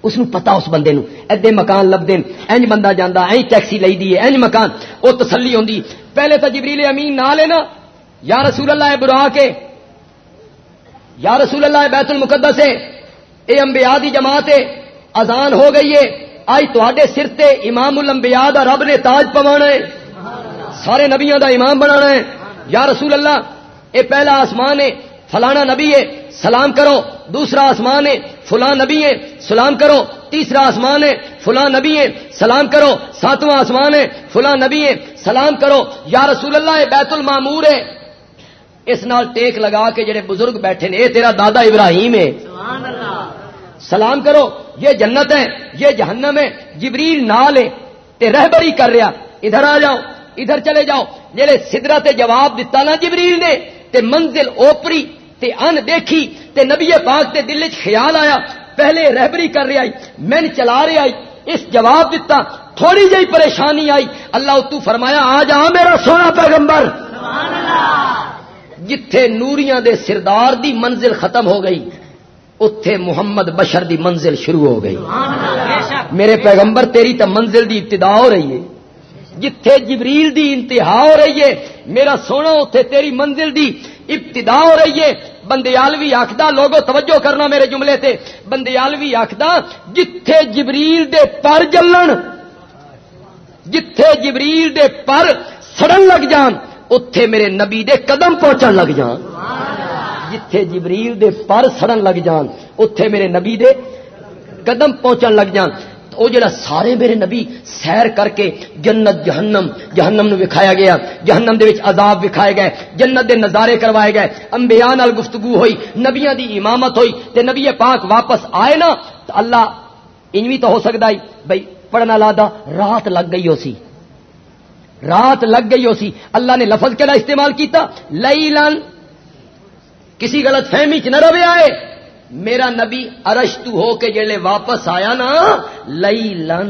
Speaker 2: اس نو پتا اس بندے نو۔ ادے مکان لبدے، اینج بندہ جانا این ٹیکسی لی دی اینج مکان۔ وہ تسلی ہوندی۔ پہلے تو جبریل امین نہ لینا یا رسول اللہ برا کے یا رسول اللہ بیت المقدس ہے اے انبیاء دی جماعت ہے اذان ہو گئی ہے آئی تے سر تے امام الانبیاء دا رب نے تاج پوانا ہے سارے نبیاں دا امام بنانا ہے یا رسول اللہ، اے پہلا آسمان ہے فلانا نبی ہے، سلام کرو، دوسرا آسمان ہے، فلاں نبی ہے، سلام کرو، تیسرا آسمان ہے، فلاں نبی ہے، سلام کرو، ساتواں آسمان ہے، فلاں نبی ہے، سلام کرو، یا رسول اللہ ہے بیت المامور ہے۔ اس نال ٹیک لگا کے جڑے بزرگ بیٹھے نے تیرا دادا ابراہیم ہے۔ سلام کرو، یہ جنت ہے، یہ جہنم ہے، جبریل نال ہے، تے رہبری کر رہا، ادھر آ جاؤ، ادھر چلے جاؤ۔ جہے سدرا تے جواب دیتا نا جبریل نے، تے منزل اوپری تے ان دیکھی تے نبی پاک تے دل چ خیال آیا، پہلے رہبری کر رہی آئی، میں چلا رہی آئی۔ اس جواب دیتا تھوڑی جی پریشانی آئی۔ اللہ اتو فرمایا آ جا میرا سونا پیغمبر۔ جتھے نوریاں دے سردار دی منزل ختم ہو گئی اتے محمد بشر دی منزل شروع ہو گئی۔ میرے پیغمبر، تیری تو منزل دی ابتدا ہو رہی ہے۔ جتھے جبریل دی انتہا ہو رہی ہے، میرا سونا اتے تیری منزل دی ابتدا ہو رہی ہے۔ بندیالوی آخدہ، لوگو توجہ کرنا میرے جملے تے۔ بندیالوی آخدہ، جتھے جبریل دے پر جلن، جتھے جبریل دے پر سڑن لگ جان اتے میرے نبی دے قدم پہنچن لگ جان۔ جتھے جبریل دے پر سڑن لگ جان اتے میرے نبی دے قدم پہنچن لگ جان۔ وہ جڑا سارے میرے نبی سیر کر کے جنت جہنم جہنم نو وکھایا گیا، جہنم دے وچ عذاب وکھائے گئے، جنت دے نظارے کروائے گئے، انبیاء نال گفتگو ہوئی، نبیاں دی امامت ہوئی، تے نبی پاک واپس آئے نا تو اللہ انوی تو ہو سکتا ہی بھائی پڑھنا لادا، رات لگ گئی ہو سی۔ رات لگ گئی ہو سی۔ اللہ نے لفظ کہڑا استعمال کیتا؟ لیلن۔ کسی غلط فہمی چ نہ روے آئے۔ میرا نبی ارشتو ہو کے جڑے واپس آیا نا لئی لن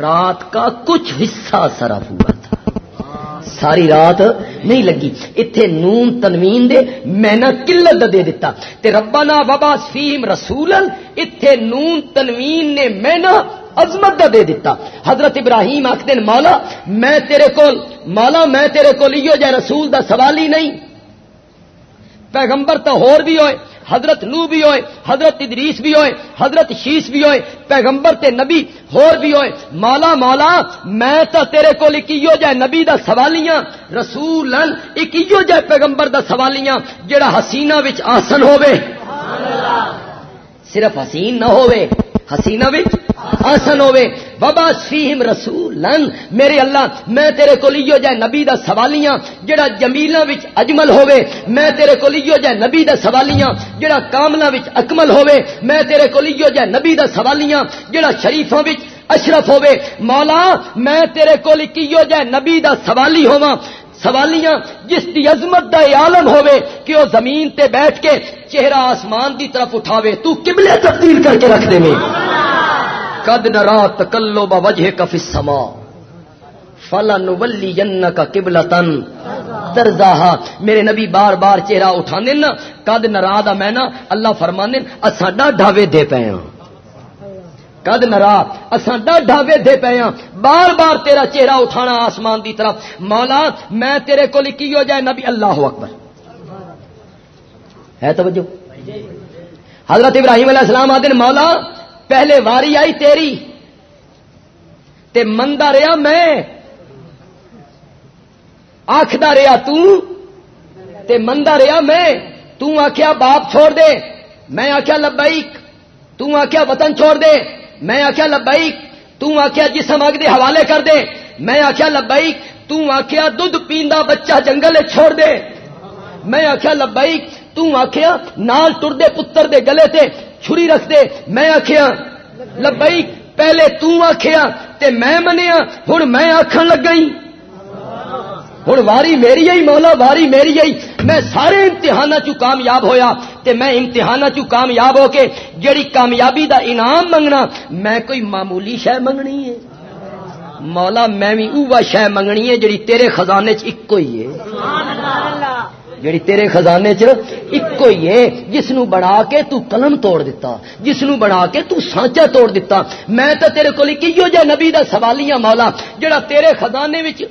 Speaker 2: رات کا کچھ حصہ سرف ہوا تھا۔ ساری رات نہیں لگی۔ اتنے نون تنوین دے، میں نہ قلت دے دیتا تے ربنا وبا فیم رسول اتنے نون تنوین نے میں نہ عظمت دا دے دیتا حضرت ابراہیم آخر مولا میں تیرے کول مولا میں تیرے کول جائے رسول دا سوال ہی نہیں۔ پیغمبر تو ہور بھی ہوئے۔ حضرت نو بھی ہوئے حضرت ادریس بھی ہوئے حضرت شیش بھی ہوئے پیغمبر تے نبی ہور بھی ہوئے۔ مولا مولا میں تو تیرے کو لکیو جائے نبی دا سوالیاں رسول اکیو جائے پیغمبر دا سوالیاں جڑا حسینہ وچ آسن ہوئے صرف حسین نہ ہوئے حسینہ وچ آسن ہوے بابا سیم رسول میرے اللہ، میں تیرے کو لیو جائے نبی دا سوالیاں جڑا جمیلا وچ اجمل ہوے میں تیرے کو لیو جائے نبی دا سوالیاں جڑا کاملا وچ اکمل ہوے میں تیرے کو لیو جائے نبی دا سوالیاں جڑا شریفاں وچ اشرف ہوے مولا، میں تیرے کو لکیو جائے نبی دا سوالی ہوا سوالیاں جس کی عظمت دا عالم ہوے کہ وہ زمین تے بیٹھ کے چہرہ آسمان دی طرف اٹھاوے، تو قبلے تبدیل کر کے رکھ دے میں۔ کد نرا تکلو با وجہ کفی سما فلن ولی جن کا قبل تن درزا میرے نبی بار بار چہرہ اٹھانے نا کد نرا دا میں نا اللہ فرمانے اساڈا ڈھاوے دے پے ہاں۔ کد نرا۔ اساں ڈھاوے دے پے ہاں۔ بار بار تیرا چہرہ اٹھانا آسمان دی طرف۔ مولا، میں تیرے کو لکی ہو جائے نبی اللہ اکبر۔ ہے توجہ؟ حضرت ابراہیم علیہ السلام آدھے مولا، پہلے واری آئی تیری۔ تے مندا رہا میں۔ آخدا رہا تے مندا رہا میں۔ آخیا باپ چھوڑ دے۔ میں آخیا لبائک آخیا وطن چھوڑ دے۔ میں آخیا لبائک آخیا جسم اگ دے حوالے کر دے۔ میں آخیا لبائک آخیا دھد پیندا بچہ جنگل چھوڑ دے۔ میں آخیا لبائک آخیا نال ٹردے پتر دے گلے تے چھری رکھ دے۔ میں آخیا لبائک پہلے آخیا تے میں منیا ہوں میں آخر لگ ہوں واری میری آئی مولا، واری میری آئی میں سارے امتحان چ کامیاب ہویا تے میں امتحان چ کامیاب ہو کے جڑی کامیابی دا انعام منگنا، میں کوئی معمولی شہ منگنی ہے؟ مولا، میں بھی اوہ شہ منگنی ہے جڑی تیرے خزانے چ ایک ہی ہے۔ جڑی تیرے خزانے چ ایک ہی ہے جس نو بنا کے تو قلم توڑ دیتا جس نو بنا کے تو سانچا توڑ دیتا میں تو تیرے کو کیو جا نبی دا سوالیاں مولا جڑا تیرے خزانے وچ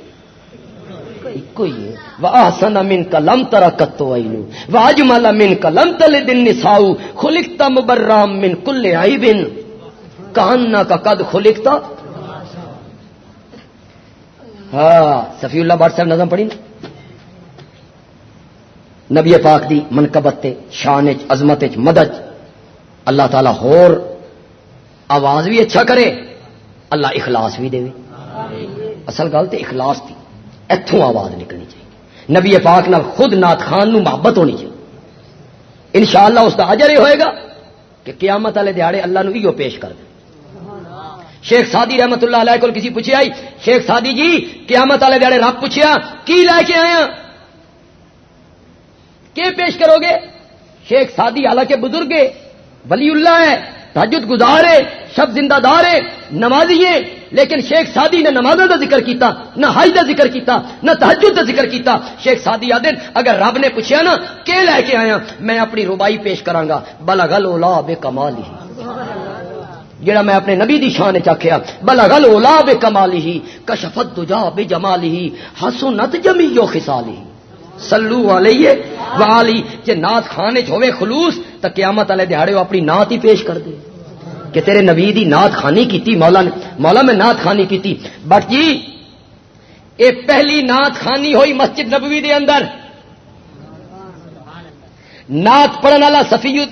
Speaker 2: آسن من کلم ترا کتو آئی نو واج مالا من کلم تل دن نساؤ خلکتا مبرام من کل آئی بن کہنا کا قد خلکتا ہاں سفی اللہ بٹ صاحب نظم پڑھی نا؟ نبی پاک دی منقبت شان عظمت مدد اللہ تعالی ہور آواز بھی اچھا کرے اللہ اخلاص بھی دے۔ اصل گل تو اخلاص تھی اتوں آواز نکلنی چاہیے۔ نبی پاک نال خود نات خان نو محبت ہونی چاہیے۔ انشاءاللہ اس کا اجر یہ ہوئے گا کہ قیامت والے دیہڑے اللہ نو ایو پیش کر دیں شیخ سادی رحمت اللہ علیہ کو کسی پوچھے آئی، شیخ سادی جی قیامت والے دیہڑے رب پوچھیا، کی لے کے آیا ہاں؟ کہ پیش کرو گے؟ شیخ سادی حالانکہ بزرگ ولی اللہ ہے تحجد گزارے شب زندہ دار ہے، نمازی ہے لیکن شیخ سادی نے نماز کا ذکر کیتا، نہ حج کا ذکر کیتا، نہ تحجد کا ذکر کیتا۔ شیخ سادی آدن اگر رب نے پوچھا نا، کہ لے کے آیا؟ میں اپنی روبائی پیش کرا بلا گل اولا بے کمال ہی جڑا میں اپنے نبی دی شان چکھیا بلا گل اولا بے کمال ہی کشفت دجا بے جمال ہی ہسو نت جمی جو خسالی سلو والی والی جی نات خانے ہوے خلوص تو قیامت والے دہاڑے اپنی نات ہی پیش کر دے۔ کہ تیرے نبی دی نات خانی کیتی، مولا نے مولا میں نات خانی کیتی۔ بٹ جی اے پہلی نات خانی ہوئی مسجد نبوی دے اندر۔ نات پڑھن والا سفی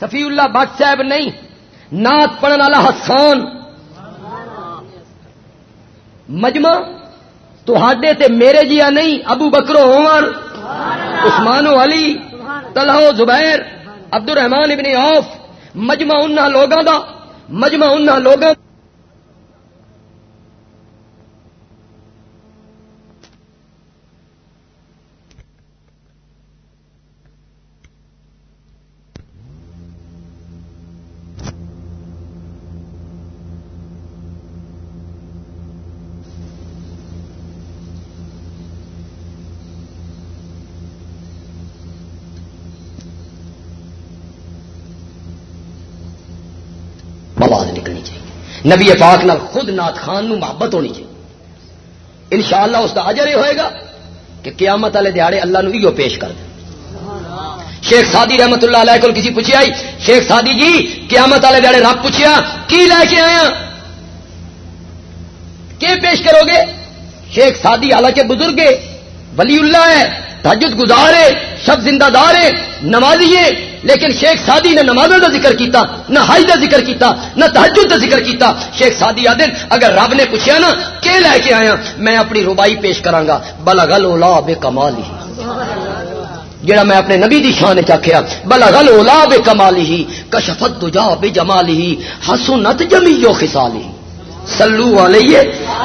Speaker 2: سفی اللہ بٹ صاحب نہیں نات پڑھن والا حسان۔ مجمع تے میرے جیا نہیں، ابو بکرو عمر عثمان و علی، طلحہ زبیر۔ عبد الرحمان ابن عوف مجمع انہ لوگوں کا مجمع ان لوگوں نبی پاک نال خود نات خان نو محبت ہونی چاہیے۔ انشاءاللہ اس کا اجر یہ ہوئے گا کہ قیامت والے دیہڑے اللہ نو پیش کر دیں۔ شیخ سادی رحمت اللہ علیہ کو کسی پوچھے آئی؟ شیخ سادی جی قیامت والے دیہڑے رب پوچھیا، کی لے کے آیا؟ کہ پیش کرو گے؟ شیخ سادی حالانکہ بزرگ ولی اللہ ہے تحجد گزارے شب زندہ دار ہے نمازی لیکن شیخ سادی نے نمازوں کا ذکر کیتا، نہ حج کا ذکر کیتا، نہ تحجد کا ذکر کیتا۔ شیخ سادی آدن اگر رب نے پوچھا نا کہ لے کے آیا؟ میں اپنی روبائی پیش کرا بلا گل اولا بے کمال ہی جڑا میں اپنے نبی دی شان چکھیا بلا گل اولا بے کمال ہی کشفت دجا بے جمال ہی ہسو نت جمی جو خسالی سلو والی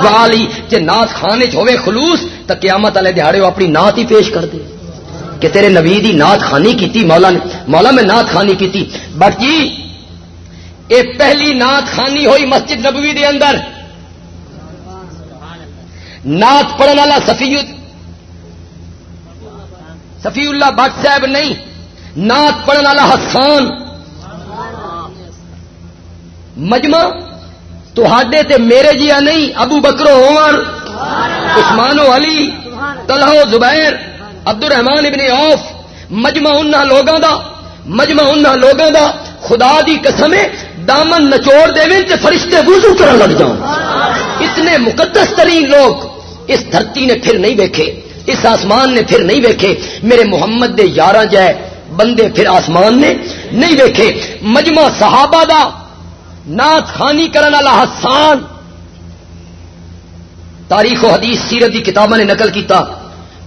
Speaker 2: والی جی نات خانے چ ہوے خلوص تو قیامت والے دیہڑے اپنی نات ہی پیش کر دے۔ کہ تیرے نبی دی نات خانی کیتی، مولا نے مولا میں نات خانی کیتی۔ بٹ جی اے پہلی نات خانی ہوئی مسجد نبوی دے اندر۔ نات پڑھن والا سفی سفی اللہ بٹ صاحب نہیں نات پڑھن والا حسان۔ مجمع تے میرے جیا نہیں، ابو بکرو عمر، عثمان و علی، طلحہ و زبیر۔ عبد الرحمان ابن عوف، مجمع ان لوگوں دا، مجمع ان لوگوں دا، خدا دی قسم دامن نچوڑ دے تے فرشتے وضو کر لگ جان اتنے مقدس ترین لوگ اس دھرتی نے پھر نہیں ویکھے، اس آسمان نے پھر نہیں ویکھے۔ میرے محمد دے یارہ جائے بندے پھر آسمان نے نہیں ویکھے۔ مجمع صحابہ دا نات خانی کرن والا حسان، تاریخ و حدیث، سیرت کی کتابوں نے نقل کیتا۔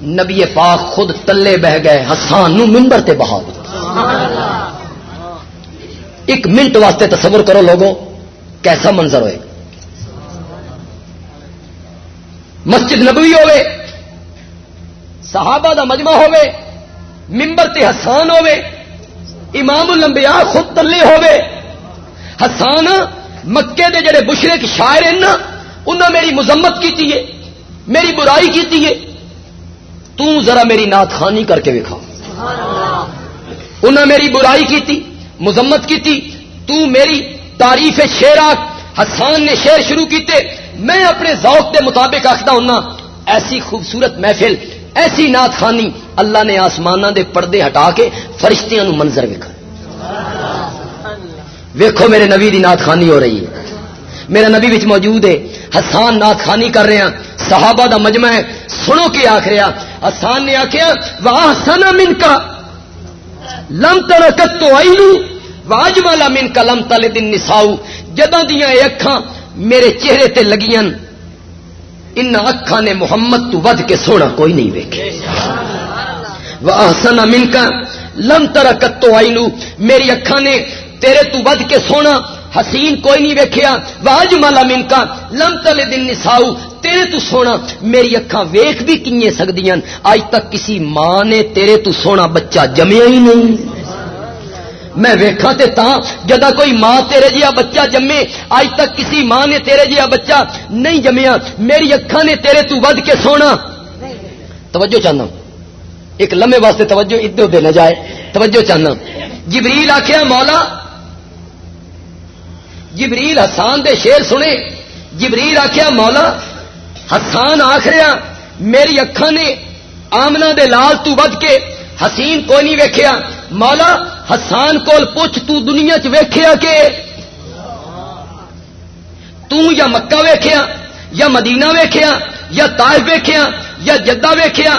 Speaker 2: نبی پاک خود تلے بہ گئے، حسان نو ممبر تے بہا ایک منٹ واسطے تصور کرو لوگوں کیسا منظر ہوئے۔ مسجد نبوی ہوئے، صحابہ دا مجمع ہوئے ممبر تے حسان ہوئے، امام الانبیاء خود تلے ہوئے۔ حسان مکے دے جڑے بشرے کے شاعر ہیں نا انہوں میری مذمت کی ہے، میری برائی کی ہے۔ تو ذرا میری نات خانی کر کے وکھا انہوں میری برائی کی تھی مذمت کی تھی تو میری تعریف شیرا حسان نے شیر شروع کیتے۔ میں اپنے ذوق کے مطابق آختا ہوں ایسی خوبصورت محفل ایسی نات خانی اللہ نے آسمان دے پردے ہٹا کے فرشتیاں نو منظر وکھا ویکھو میرے نبی دی نات خانی ہو رہی ہے۔ میرا نبی بچ موجود ہے۔ حسان نات خانی کر رہے ہیں۔ صحابہ دا مجمع ہے۔ سنو کے آخ رہا حسان نے آخیا واہ سنا من کا لم ترکت تو آئی واج والا من کا لم تل دن نساؤ جدہ دیا اکھاں میرے چہرے تے لگیاں۔ ان اکھاں نے محمد تو ود کے سونا کوئی نہیں ویکھے۔ واہ سنا من کا لم ترکت تو آئی میری اکھاں نے تیرے تو ود کے سونا حسین کوئی نہیں ویکیا واج مالا منکا لم تلے دن نساؤ تیرے تو سونا۔ میری اکھاں ویخ بھی کنیے سکتی اج تک کسی ماں نے تیرے تو سونا بچہ جمیا ہی نہیں۔ میں ویکھا تے تا جدا کوئی ماں تیرے جیا بچہ جمے اج تک کسی ماں نے تیرے جیا بچہ نہیں جمیا۔ میری اکھاں نے تیرے تو ود کے سونا۔ توجہ چاہنا۔ ایک لمحے واسطے توجہ ادھر دے نہ جائے۔ توجہ چاہنا۔ جبریل آخیا مولا جبریل حسان دے شیر سنے۔ جبریل آخیا مولا، حسان آخر میری اکھان نے آمنا دے لال تو ود کے حسین کوئی نہیں ویکھیا۔ مولا، حسان کول پوچھ، تو دنیا چ ویکھیا کہ تو یا مکہ ویکھیا، یا مدینہ ویکھیا، یا طائف ویکھیا، یا جدہ ویکھیا۔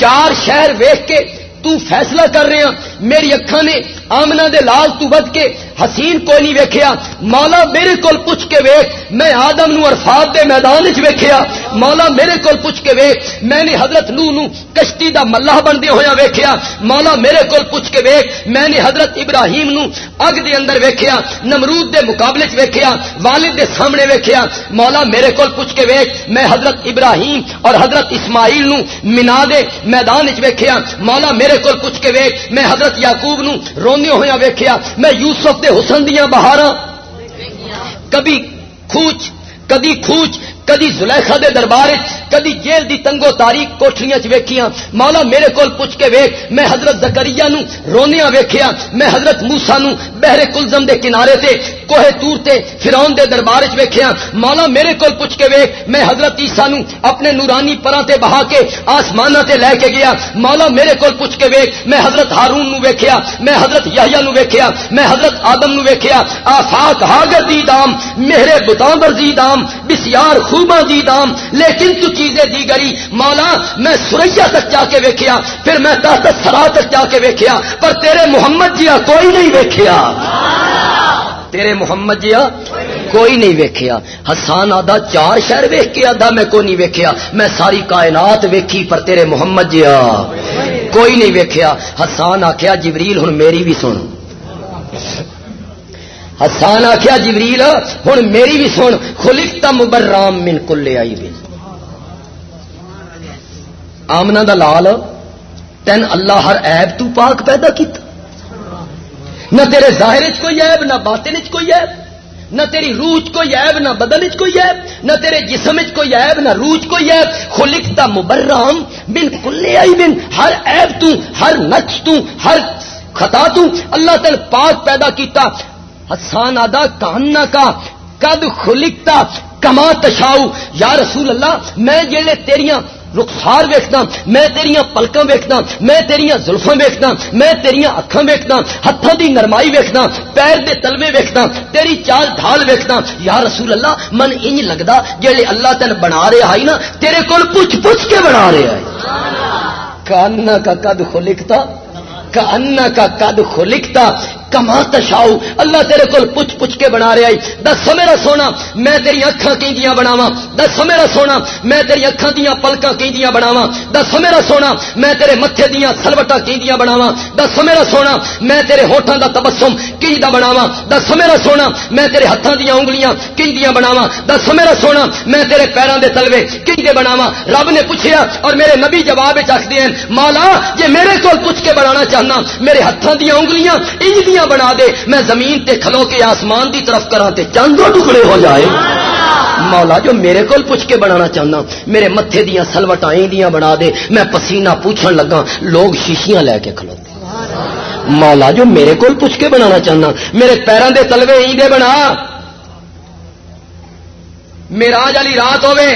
Speaker 2: چار شہر ویکھ کے تو فیصلہ کر رہے ہیں میری اکھان نے آمنا دے لال تو بد کے حسین کوئی نہیں ویکھیا، مولا میرے کول پوچھ کے ویک میں آدم نو عرفات دے میدان وچ ویکھیا، مولا میرے کول پوچھ کے ویک میں نے حضرت نو نو کشتی دا ملہ بندے ہویا ویکھیا، مولا میرے کول پوچھ کے ویک میں نے حضرت ابراہیم نو اگ دے اندر ویکھیا، نمرود دے مقابلے وچ ویکھیا، والد دے سامنے ویکھیا، مولا میرے کول پوچھ کے ویک میں حضرت ابراہیم اور حضرت اسماعیل نو منا دے میدان وچ ویکھیا، مولا میرے کول پوچھ کے ویک میں حضرت یعقوب نو رو رونے ہویا ویکھیا میں یوسف دے حسن دیا بہار کبھی کھوچ کدی کھوچ کدی زلیخا دے دربار کدی جیل دی تنگو تاریخ کوٹریاں ویکھیاں۔ مولا میرے کول پوچھ کے ویک میں حضرت زکریہ نو رونیا ویکھیا میں حضرت موسا نو بہرے کلزم دے کنارے تے، کوہ تور تے، فرعون دے دربار وچ ویکھیا مولا میرے کول پوچھ کے ویک میں حضرت عیسیٰ نو اپنے نورانی پراں تے بہا کے آسماناں تے لے کے گیا۔ مولا میرے کول پوچھ کے ویک میں حضرت ہارون نو ویکھیا میں حضرت یحییٰ نو ویکھیا میں حضرت آدم نو ویکھیا آفاق ہاگر دی دام، میرے بتاں برزی دام دیدام بسیار خوباں دی دام لیکن تو چیزیں دی گری مولا، میں سریا تک جا کے ویکھیا، پھر میں تحت سرا تک جا کے ویکھیا، پر تیرے محمد جیا کوئی نہیں ویکھیا۔ تیرے محمد جیا کوئی نہیں ویکھیا۔ حسان آدھا چار شہر ویک کے آدھا میں کوئی نہیں ویکھیا۔ میں ساری کائنات ویکھی، پر تیرے محمد جیا کوئی نہیں ویکھیا۔ حسان آخیا جبریل ہوں میری بھی سن۔ حسان آخیا جبریل ہوں میری بھی سن خلفتا مبرام من کلے آئی بھی آمنا دا لال، تین اللہ ہر عیب تو پاک پیدا کیتا. نہ تیرے ظاہر چ کوئی عیب، نہ باطن چ کوئی عیب. نہ تیری روح چ کوئی عیب، نہ بدن چ کوئی عیب. نہ تیرے جسم چ کوئی عیب، نہ روح چ کوئی عیب. خلقتا مبرام بن کلے آئی بن ہر عیب تو، ہر نقش تو، ہر خطا تو اللہ تعالی پاک پیدا کیتا. حسان آدھا کاننا کا کد خلکتا کما تشاؤ۔ یا رسول اللہ، میں جڑے تیریاں رخسار ویکنا میں تیریاں پلکاں ویکنا میں تیریاں زلفاں ویکنا میں تیریاں اکھاں ویکنا ہاتھوں دی نرمائی ویکنا پیر دے تلوے ویکنا تیری چال ڈھال ویکنا یا رسول اللہ، من انج لگدا جڑے اللہ تن بنا رہے آئی نا، تیرے کول پوچھ پوچھ کے بنا رہے آئی۔ کانا کا قد خلقتا کانا کا قد خلقتا کما تشاؤ۔ اللہ تیرے کول پوچھ پوچھ کے بنا رہا ہے۔ دسو میرا سونا، میں تیری اکھاں کیندیاں بناواں۔ دسو میرا سونا، میں تیری اکھاں دیاں پلکاں کیندیاں بناواں۔ دسو میرا سونا، میں تیرے متھے دیاں سلوٹاں کیندیاں بناواں۔ دسو میرا سونا، میں تیرے ہوٹھاں دا تبسم کیندا بناواں۔ دسو میرا سونا، میں تیرے ہتھاں دیاں انگلیاں کیندیاں بناواں۔ دسو میرا سونا، میں تیرے پیراں دے تلوے کیندے بناواں۔ رب نے پوچھیا اور میرے نبی جواب وچ آکھدے ہیں مولا جے میرے کول پوچھ کے بنانا چاہنا، میرے ہتھاں دیاں انگلیاں، انج دیاں بنا دے، میں زمین تے کھلو کے آسمان دی طرف کرا تے چاندوں ٹکڑے ہو جائے۔ مولا، جو میرے کول پوچھ کے بنانا چاہنا، میرے متھے دیاں سلوٹاں دیاں بنا دے، میں پسینہ پوچھن لگا لوگ شیشیاں لے کے کھلو مولا، جو میرے کول پوچھ کے بنانا چاہنا، میرے پیروں دے تلوے ای دے بنا۔ میراج والی رات ہوے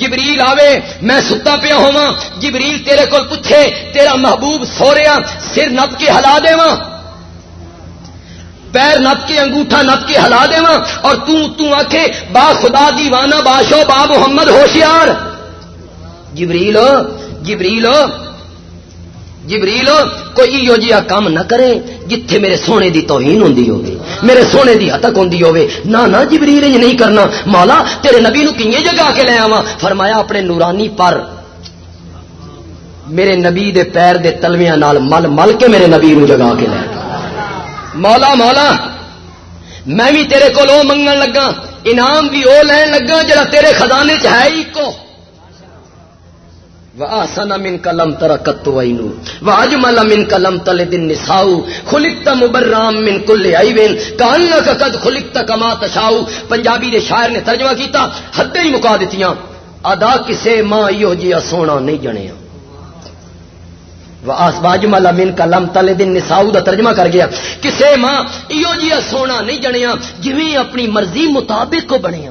Speaker 2: جبریل آوے، میں ستا پیا ہوا جبریل تیرے کول پوچھے، تیرا محبوب سو رہا سر نپ کے ہلا دے پیر نپ کے انگوٹھا نپ کے ہلا دے اور تو آکھے، با خدا دیوانہ باشو با محمد ہوشیار۔ جبریل جبریل جبریل، کوئی یو جیا کام نہ کرے جتھے میرے سونے دی توہین ہوندی ہوگی میرے سونے دی ہتک ہوندی ہوگی نہ نہ جبریل، یہ نہیں کرنا۔ مولا، تیرے نبی نو کیے جگا کے لے آوا فرمایا، اپنے نورانی پر میرے نبی دے پیر دے تلویاں نال مل مل کے میرے نبی نو جگا کے لے مولا مولا، میں بھی تیرے کو منگن لگا انعام بھی وہ لین لگا جڑا تیرے خزانے چ ہے ہی کو واسن من کلم تر کتو واجمل من کلم تل دن نساؤ خلکت مبرام من کل آئی کان کا قد خلکت کما تشاؤ پنجابی دے شاعر نے ترجمہ کیتا حد ہی مکا دیتی ادا کسے ماں یہ جی سونا نہیں جنیا۔ باج مالا من کا لم تلے دن نساؤ دا ترجمہ کر گیا۔ کسے ماں ایو جی سونا نہیں جنیا جویں اپنی مرضی مطابق کو بنیا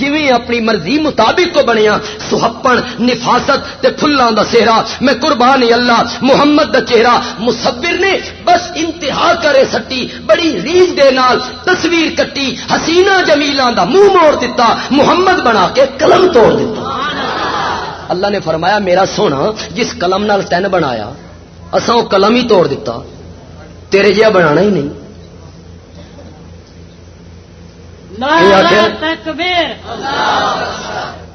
Speaker 2: جویں اپنی مرضی مطابق کو بنیا سہپن، نفاست تے پھلاں دا سہرا۔ میں قربان اللہ، محمد دا چہرہ مصور نے بس انتہا کرے سٹی، بڑی ریج دے نال تصویر کٹی، حسینہ جمیلاں دا منہ موڑ دیتا محمد بنا کے قلم توڑ دیتا اللہ نے فرمایا، میرا سونا جس قلم نال تین بنایا اصا وہ قلم ہی توڑ دیتا تیرے جہا بنا ہی نہیں۔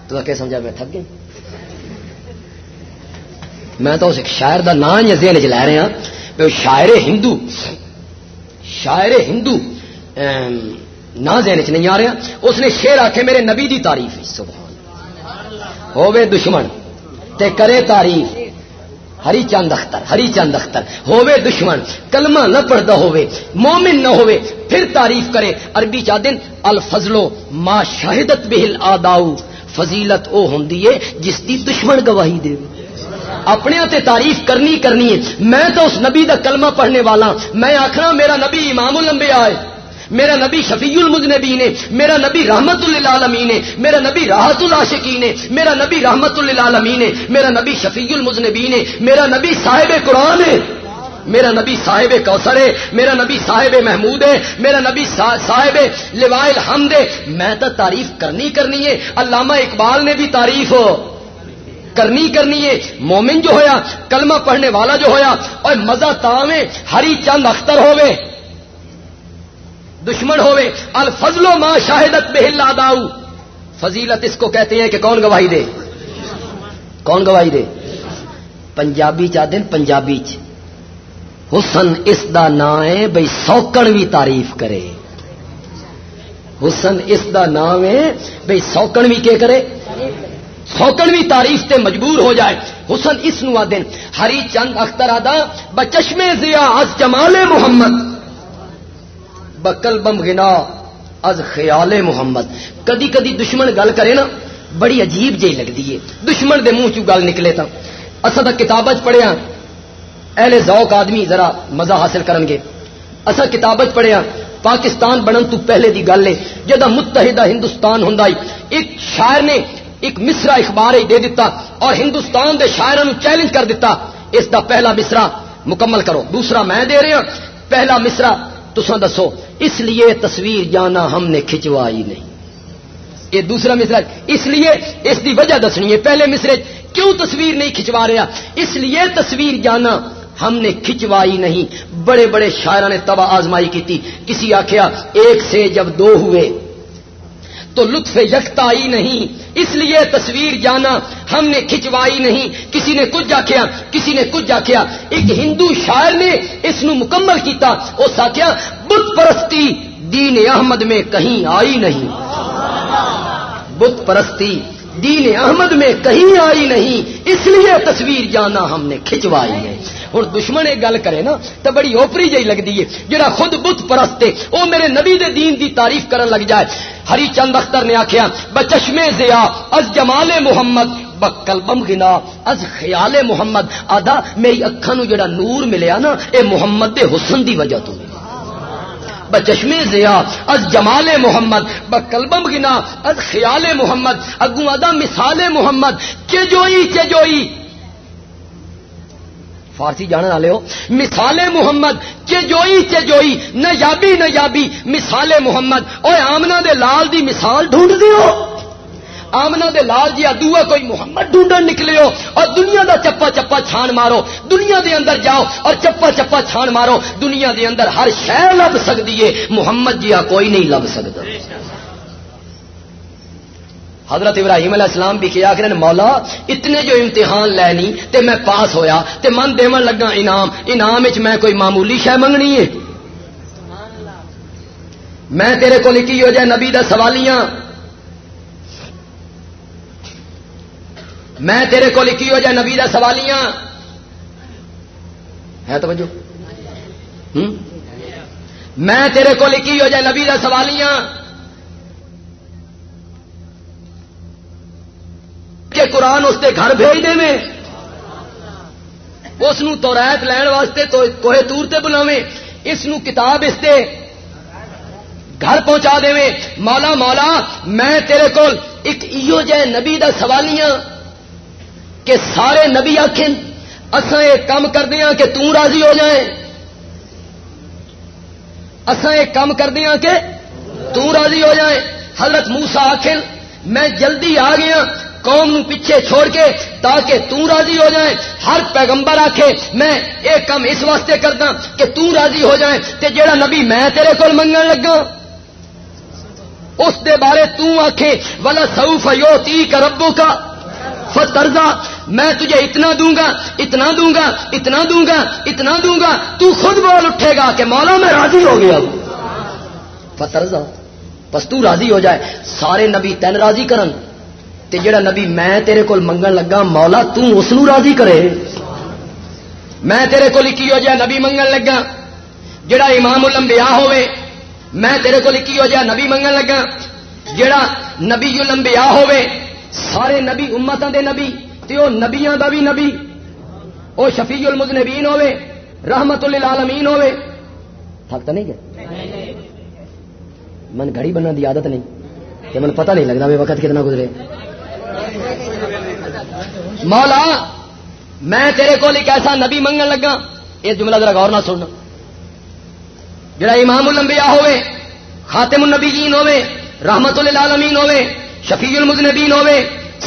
Speaker 2: تو کیا سمجھا میں تھک گئی میں تو اس شاعر کا نام ہی ذہن چ لے رہا ہوں شاعر ہندو شاعر ہندو نہ ذہن چ نہیں آ رہا۔ اس نے شیر آخے میرے نبی دی تعریف۔ سبحان ہوے دشمن تے کرے تعریف۔ ہری چند اختر، ہری چند اختر۔ ہووے دشمن، کلمہ نہ پڑھتا ہووے، مومن نہ ہووے، پھر تعریف کرے عربی چا دن الفضلو ما شاہدت بہل آداؤ فضیلت او ہوندی ہے جس دی دشمن گواہی دے۔ اپنے تے تعریف کرنی کرنی ہے میں تو اس نبی دا کلمہ پڑھنے والا ہاں۔ میں آخر میرا نبی امام الانبیاء ہے میرا نبی شفیع المذنبین نے میرا نبی رحمت للعالمین نے میرا نبی راحت العاشقین نے میرا نبی رحمت للعالمین نے میرا نبی شفیع المذنبین نے میرا نبی صاحب قرآن ہے۔ میرا نبی صاحب کوثر ہے، میرا نبی صاحب محمود ہے، میرا نبی صاحب لوائل حمد ہے۔ میں تو تعریف کرنی کرنی ہے، علامہ اقبال نے بھی تعریف ہو کرنی کرنی ہے۔ مومن جو ہویا، کلمہ پڑھنے والا جو ہویا، اور مزہ تام ہری چند اختر ہوئے دشمن ہوئے. الفضل و ماں شاہدت بہل داؤ. فضیلت اس کو کہتے ہیں کہ کون گواہی دے؟ کون گواہی دے؟ پنجابی چاہ دن پنجابی چ. حسن اس دا نام ہے بھائی سوکن بھی تعریف کرے. حسن اس دا نام ہے بھائی سوکن بھی کیا کرے؟ سوکن بھی تعریف تے مجبور ہو جائے. حسن اس نو دن، ہری چند اختر ادا بچشمے ضیا از جمال محمد. بکل بم گنا از خیال محمد۔ کدی کدی دشمن گل کرے نا، بڑی عجیب جی لگتی ہے۔ دشمن دے منہ چ گل نکلے تا اصا تو کتاب پڑھیا ہاں۔ اہل ذوق آدمی ذرا مزہ حاصل کرن گے۔ اصا کتاب پڑھیا ہاں۔ پاکستان بنن تو پہلے دی گل ہے۔ جدہ متحدہ ہندوستان ہوں ایک شاعر نے ایک مصرا اخبار ہی دے دیتا اور ہندوستان دے شاعروں چیلنج کر دیتا اس دا پہلا مصرا مکمل کرو۔ دوسرا میں دے رہا ہاں۔ پہلا مصرا تسا دسو، اس لیے تصویر جانا ہم نے کھچوائی نہیں۔ یہ دوسرا مصرا اس لیے اس دی وجہ دسنی ہے۔ پہلے مصرے کیوں تصویر نہیں کھچوا رہا اس لیے تصویر جانا ہم نے کھچوائی نہیں۔ بڑے بڑے شاعر نے تباہ آزمائی کی تھی کسی آخیا ایک سے جب دو ہوئے تو لطف یکتا ہی نہیں۔ اس لیے تصویر جانا ہم نے کھچوائی نہیں۔ کسی نے کچھ آخیا کسی نے کچھ آخیا ایک ہندو شاعر نے اس نو مکمل کیتا۔ اس آخیا بت پرستی دین احمد میں کہیں آئی نہیں۔ بت پرستی دین احمد میں کہیں آئی نہیں، اس لیے تصویر جانا ہم نے کھچوائی ہے۔ ہوں دشمن ایک گل کرے نا، تو بڑی اوپری جی لگتی ہے۔ جہاں خود بت پرست ہے وہ میرے نبی دے دین دی تعریف کرن لگ جائے۔ ہری چند اختر نے آخیا بچشمے زیا از جمال محمد۔ بکلبم گنا، از خیال محمد۔ آدھا، میری اکھان جڑا نور ملیا نا، اے محمد دے حسن دی وجہ تو بچشمے زیا از جمال محمد بکلبم گنا، از خیال محمد اگو ادا مثال محمد چجوئی چجوئی فارسی جانے والے ہو۔ مثال محمد چجوئی چجوئی نجابی نجابی، مثال محمد۔ اور آمنا دے لال دی مثال ڈھونڈ دیو آمنا دے لال جی دوا کوئی محمد ڈھونڈن نکلے ہو اور دنیا دا چپا چپا چھان مارو، دنیا دے اندر جاؤ اور چپا چپا چھان مارو، دنیا دے اندر ہر شہ لب سکتی ہے، محمد جی کوئی نہیں لب سکتا حضرت ابراہیم علیہ السلام بھی کیا کہ مولا، اتنے جو امتحان لینی، تے میں پاس ہویا، تے من دے لگا انعام انعام میں کوئی معمولی شہ منگنی ہے؟ میں تیرے کو لکھی ہو جائے، نبی دا سوالیاں میں تیرے کو لکھی ہو جائے نبی دا سوالیاں۔ ہے توجہ؟ میں تیرے کو لکھی ہو جائے نبی دا سوالیاں۔ کہ قرآن اس کے گھر بھیج دے میں اس تو ریت لین واسطے تو کوہ تور تے بلاوے اس نو کتاب اس تے گھر پہنچا دے مولا مولا، میں تیرے کو ایک ایو جائے نبی دا سوالیاں۔ کہ سارے نبی آخ اسان یہ کام کرتے ہیں کہ توں راضی ہو جائیں اسان یہ کام کرتے ہیں کہ توں راضی ہو جائیں حضرت موسا آخ میں جلدی آ گیا، قوم نو پیچھے چھوڑ کے تاکہ توں راضی ہو جائے۔ ہر پیغمبر آکھے، میں ایک کام اس واسطے کردا کہ توں راضی ہو جائے تے جیڑا نبی میں تیرے کول منگن لگا۔ اس دے بارے توں آکھے ولا سوف یوتی کا ربو کا فترزا میں تجھے اتنا دوں گا، اتنا دوں گا، اتنا دوں گا، اتنا دوں گا، تو خود بول اٹھے گا کہ مولا میں راضی ہو گیا فترزا بس تو راضی ہو جائے۔ سارے نبی تین راضی کرن۔ تے جڑا نبی میں تیرے کول منگن لگا، مولا تو اس نو راضی کرے۔ میں تیرے کو لکھی ہو جائے نبی منگن لگا۔ جڑا امام الانبیاء ہوئے، میں تیرے کو لکھی ہو جائے نبی منگن لگا۔ جڑا نبی الانبیاء ہوئے سارے نبی امتوں دے نبی، تے او نبیاں دا بھی نبی۔ او شفیع المذنبین ہوے رحمت للعالمین ہوے تھک تو نہیں گئے؟ من گھڑی بننے دی عادت نہیں۔ کہ من پتہ نہیں لگتا وقت کتنا گزرے۔ مولا، میں تیرے کو ایک ایسا نبی منگن لگا، یہ جملہ ذرا غور نہ سننا۔ جڑا امام الانبیاء ہوئے خاتم النبیین ہوئے رحمت للعالمین ہوئے شفیع المذنبین ہوے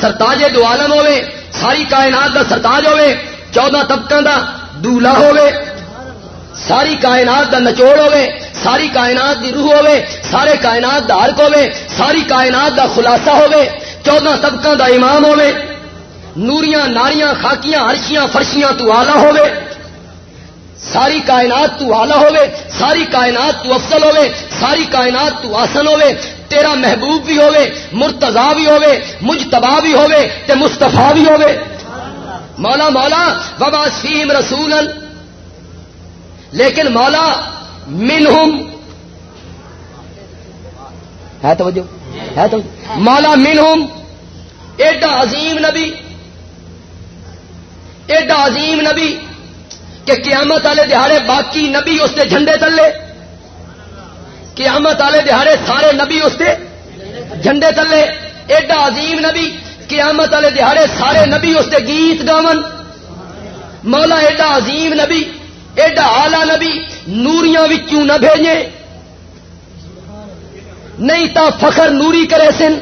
Speaker 2: سرتاج دو عالم ہوے ساری کائنات دا سرتاج ہوے چودہ طبقہ دا دولا ہوے ساری کائنات دا نچوڑ ہوے ساری کائنات دی روح ہوے سارے کائنات دا حرک ہوے ساری کائنات دا خلاصہ ہوے چودہ طبقہ دا امام ہوے نوریاں، ناریاں، خاکیاں ہرشیاں فرشیاں تو آلہ ہوے ساری کائنات تو آلہ ہوے ساری کائنات تو افضل ہوے ساری کائنات تو آسن ہوے تیرا محبوب بھی ہوے مرتضا بھی ہوے مجتبا بھی ہوے تے مستفا بھی ہوے مولا مولا بابا سیم رسول لیکن مولا، منہم۔ ہے توجہ؟ ہے تو مولا، منہم۔ ایڈا عظیم نبی، ایڈا عظیم نبی کہ قیامت والے دہاڑے باقی نبی اس کے جھنڈے تلے۔ قیامت والے دہاڑے سارے نبی اس کے جھنڈے تلے، ایڈا عظیم نبی، قیامت والے دہاڑے سارے نبی اس کے گیت گاون۔ مولا ایڈا عظیم نبی، ایڈا آلہ نبی، نوریاں وچوں نہ بھیجے۔ نہیں تا فخر نوری کرے سن۔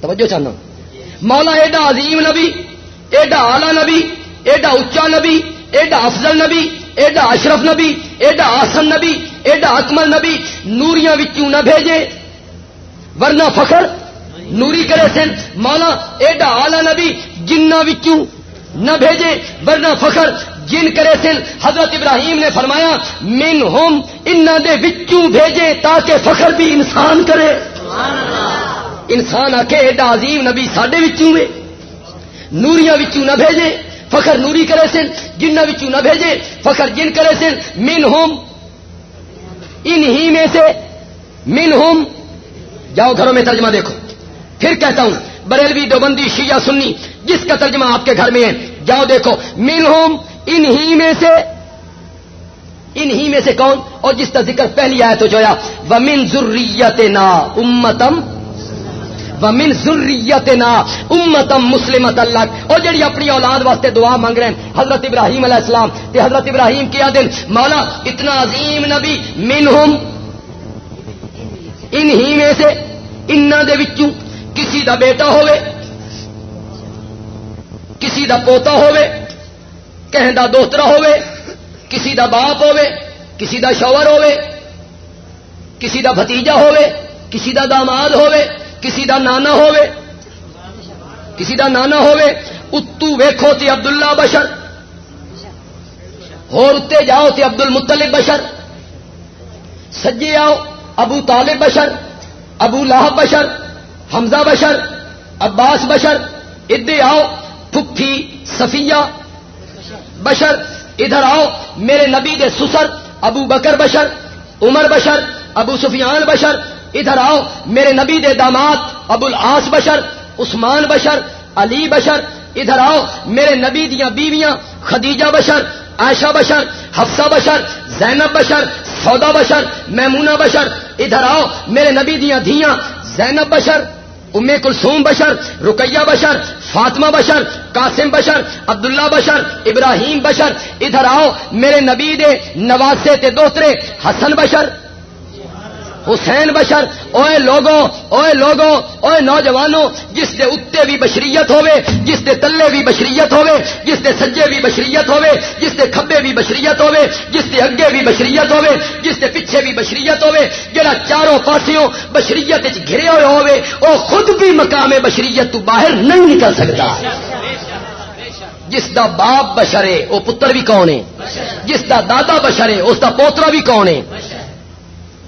Speaker 2: توجہ چاہنا۔ مولا ایڈا عظیم نبی، ایڈا آلہ نبی، ایڈا اچا نبی، ایڈا افضل نبی، ایڈا اشرف نبی، ایڈا آسن نبی ایڈا اکمل نبی نوریاں وچوں نہ بھیجے ورنہ فخر نوری کرے سن۔ مولا ایڈا آلہ نبی جنہ وچوں نہ بھیجے ورنہ فخر جن کرے سن۔ حضرت ابراہیم نے فرمایا من ہوم دے وچوں بھیجے تاکہ فخر بھی انسان کرے۔ انسان آ کے ایڈا عظیم نبی سڈے میں نوریاں وچوں نہ بھیجے فخر نوری کرے سن۔ جنہ وچوں نہ بھیجے فخر جن کرے سن۔ من ہوم انہی میں سے منہم جاؤ گھروں میں ترجمہ دیکھو۔ پھر کہتا ہوں، بریلوی دوبندی شیعہ سنی، جس کا ترجمہ آپ کے گھر میں ہے، جاؤ دیکھو، منہم انہی میں سے انہی میں سے کون؟ اور جس کا ذکر پہلی آیا تو جویا ومن ضروریت نا امتم ومن ضروریت نا امتم مسلمت اللہ اور جڑی اپنی اولاد واسطے دعا مانگ رہے ہیں، حضرت ابراہیم علیہ السلام تے حضرت ابراہیم کیا دن؟ مولا، اتنا عظیم نبی من ہم انہی میں سے انہ دے وچوں کسی دا بیٹا ہوئے، کسی دا پوتا ہوئے، کہیں دا دوسترا ہوئے، کسی دا باپ ہوئے، کسی دا شوہر ہوئے، کسی دا بھتیجا ہوئے، کسی دا داماد ہوئے کسی دا نانا ہوئے کسی دا نانا ہوئے اتو ویکھو تے عبداللہ بشر، ہور اتے جاؤ تے عبد المطلب بشر، سجے آؤ، ابو طالب بشر، ابو لاہب بشر، حمزہ بشر، عباس بشر ادے آؤ، پھپھی، صفیہ بشر، ادھر آؤ، میرے نبی دے سسر، ابو بکر بشر، عمر بشر، ابو سفیان بشر ادھر آؤ، میرے نبی دے داماد، ابو العاص بشر، عثمان بشر، علی بشر، ادھر آؤ، میرے نبی دیا بیویاں، خدیجہ بشر، عائشہ بشر، حفصہ بشر، زینب بشر، سودا بشر، میمونہ بشر، ادھر آؤ، میرے نبی دیا دھیاں، زینب بشر، ام کلسوم بشر رکیہ بشر، فاطمہ بشر، قاسم بشر، عبداللہ بشر، ابراہیم بشر، ادھر آؤ، میرے نبی دے نواسے تے دوسرے، حسن بشر حسین بشر اوے لوگوں اوے لوگوں اوے نوجوانوں، جس دے اتنے بھی بشریت ہوے جس دے تلے بھی بشریت ہوے جس دے سجے بھی بشریت ہوے جس دے کھبے بھی بشریت ہوے جس دے اگے بھی بشریت ہوے جس دے پیچھے بھی بشریت ہوے جڑا چاروں پاسوں بشریت گھرے ہوئے ہوے او خود بھی مقام بشریت تو باہر نہیں نکل سکتا۔ جس دا باپ بشرے وہ پتر بھی کون ہے؟ جس دا دادا بشرے اس دا پوترا بھی کون ہے؟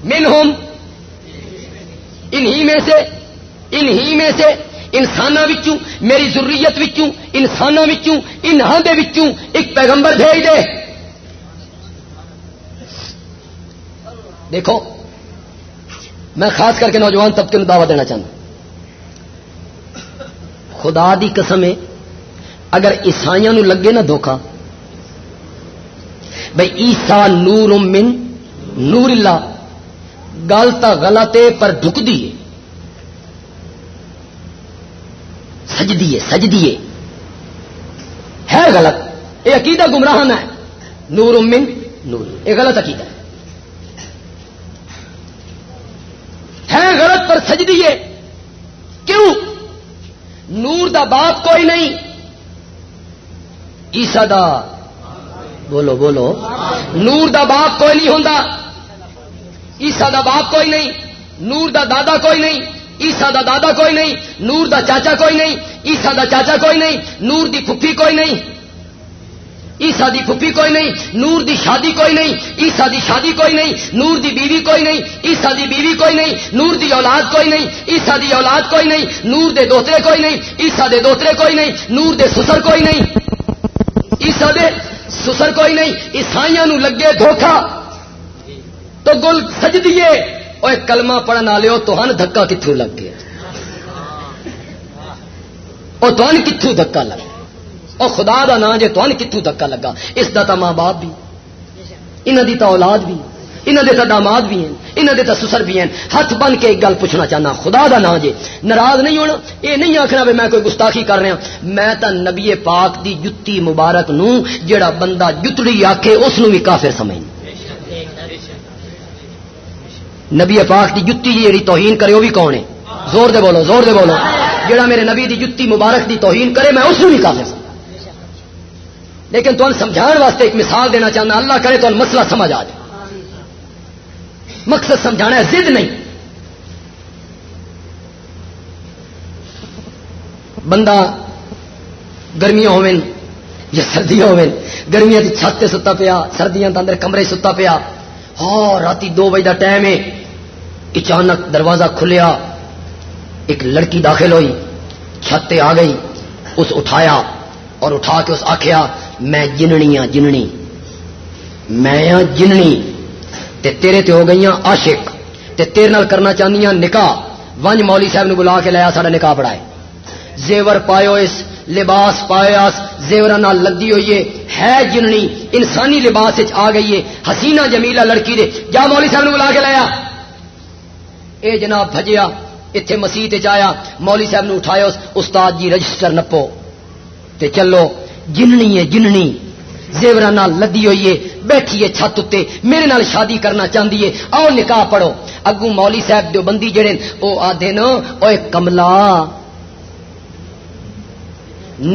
Speaker 2: من ہوم انہی میں سے، انہی میں سے انسانوں میری ضروریت انسانوں انہاں دے وچوں ایک پیغمبر بھیج دے۔ دیکھو، میں خاص کر کے نوجوان طبقے میں دعوت دینا چاہتا خدا دی قسم ہے، اگر عیسائیوں لگے نا دھوکا بھائی عیسا نور من نور اللہ گل تو غلط ہے، پر ڈکتی ہے۔ سجدی ہے سجدی ہے۔ ہے غلط۔ یہ عقیدہ گمراہ ہے۔ نور امن نور۔ یہ غلط عقیدہ ہے۔ غلط، پر سجدی ہے۔ کیوں؟ نور دا باپ کوئی نہیں۔ عیسا دا بولو بولو۔ نور دا باپ کوئی نہیں ہوں عیسا دا باپ کوئی نہیں نور دا دادا کوئی نہیں عیسا دا دادا کوئی نہیں نور دا چاچا کوئی نہیں عیسا دا چاچا کوئی نہیں نور دی پھپھی کوئی نہیں عیسا دی پھپھی کوئی نہیں نور دی شادی کوئی نہیں عیسا دی شادی کوئی نہیں نور دی بیوی کوئی نہیں عیسا دی بیوی کوئی نہیں نور دی اولاد کوئی نہیں عیسا دی اولاد کوئی نہیں نور دے دوترے کوئی نہیں عیسا دے دوترے کوئی نہیں نور دے سسر کوئی نہیں عیسا دے سسر کوئی نہیں عیسائیاں لگے دھوکھا تو گل سج دیے اور کلمہ پڑھن والے تو ہن دھکا کتوں لگ گیا۔ اور تو کتوں دھکا لگ اور خدا دا نام جی تو کتوں دھکا لگا۔ اس دا تا ماں باپ بھی انہوں دی تا اولاد بھی انہوں دے داماد بھی ہیں انہوں دے سسر بھی ہیں۔ ہاتھ بن کے ایک گل پوچھنا چاہنا، خدا دا نا جے۔ ناراض نہیں ہونا؟ یہ نہیں آخنا بھی میں کوئی گستاخی کر رہا میں تا نبی پاک دی جتی مبارک نو جڑا بندہ جتڑی آکھے، اس نو بھی کافر سمجھ نبی پاک دی جتی جی توہین کرے وہ بھی کون ہے؟ زور دے بولو، زور دے بولو۔ جڑا میرے نبی دی جتی مبارک دی توہین کرے میں اس بھی کافر سمجھ لیکن تمہیں سمجھان واسطے ایک مثال دینا چاہنا، اللہ کرے تو مسئلہ سمجھ آ جائے۔ مقصد سمجھانا ہے، ضد نہیں۔ بندہ گرمیاں ہوئے یا سردیاں ہوئے گرمیاں چھت سے ستا پیا، سردیاں اندر کمرے ستا پیا۔ ہاں رات دو بجے کا ٹائم ہے۔ اچانک دروازہ کھلیا، ایک لڑکی داخل ہوئی چھت آ گئی، اس اٹھایا اور اٹھا کے اس آخیا میں جننی ہاں جننی۔ میں ہاں جننی۔ تے تیرے تے ہو گئی عاشق۔ تے تیرے نال کرنا چاہنی نکاح۔ ونج مولی صاحب نے بلا کے لایا ساڈا نکاح پڑھائے زیور پاؤ اس، لباس پایا زیور لگی ہوئی ہے۔ جننی، انسانی لباس آ گئی ہے۔ حسینہ جمیلا لڑکی دے۔ جا مولی صاحب نے بلا کے لایا اے جناب بجیا اتنے مسیح آیا مولی صاحب نے اٹھایا استاد جی رجسٹر نپو۔ تے چلو، جننی ہے جننی۔ زیور لدی ہوئی ہے، بیٹھی ہے چھت اتنے میرے نال شادی کرنا چاہتی ہے، آؤ نکاح پڑھو۔ اگو مولی صاحب دو بندی جڑے وہ آدھے نا وہ کملا۔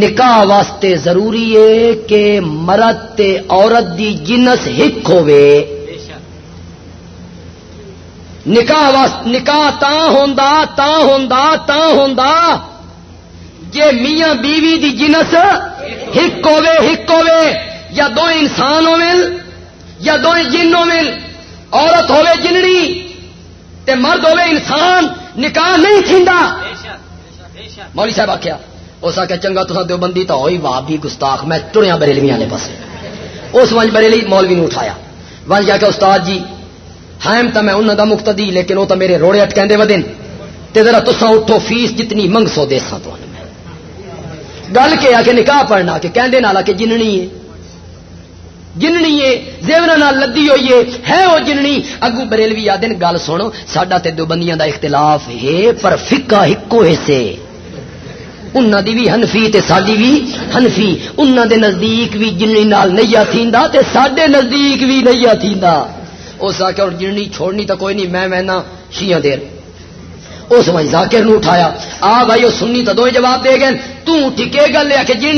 Speaker 2: نکاح واسطے ضروری ہے کہ مرد تے عورت دی جنس ہک ہوے نکاح نکاح تا ہوندا تا ہوندا تا ہوندا جے میاں بیوی دی جنس ہک ہوے ہک ہوے یا دو انسان ہو یا دو جن ہو عورت ہوے جنڑی تے مرد ہوے انسان، نکاح نہیں تھیندا۔ مولی صاحب آخیا اس آخیا چنگا تو دو بندی تو ہوئی واہ بھی گستاخ، میں ٹریا بریلوی والے پاس اس ونج بریلی مولوی نے اٹھایا۔ ونج آ کے استاد جی ہائم تو میں انہوں کا مقتدی، لیکن وہ تو میرے روڑے اٹکے ودن۔ تے ذرا تسا اٹھو، فیس جتنی منگ سو دے سا تو۔ گل کے آ کے نکاح پڑھنا کہ کہندے نالا کہ جننی ہے۔ جننی ہے زیور لدی ہوئی ہے۔ ہے وہ جننی۔ اگو بریلوی آدھے گل سنو سڈا تے دو بندیاں دا اختلاف ہے، پر فکا ایکو حصے۔ انہوں دی بھی ہنفی تے ساری بھی ہنفی انہوں دے نزدیک بھی جننی نال نہیں تھیندا تے ساڈے نزدیک بھی نہیں تھیندا۔ اس آ کے جننی چھوڑنی تو کوئی نہیں میں میں شیاں دیر۔ اس وجہ ذاکر نو اٹھایا۔ آ بھائی وہ سنی تو دو جواب دے گئے۔ ٹکے گل لیا کہ جی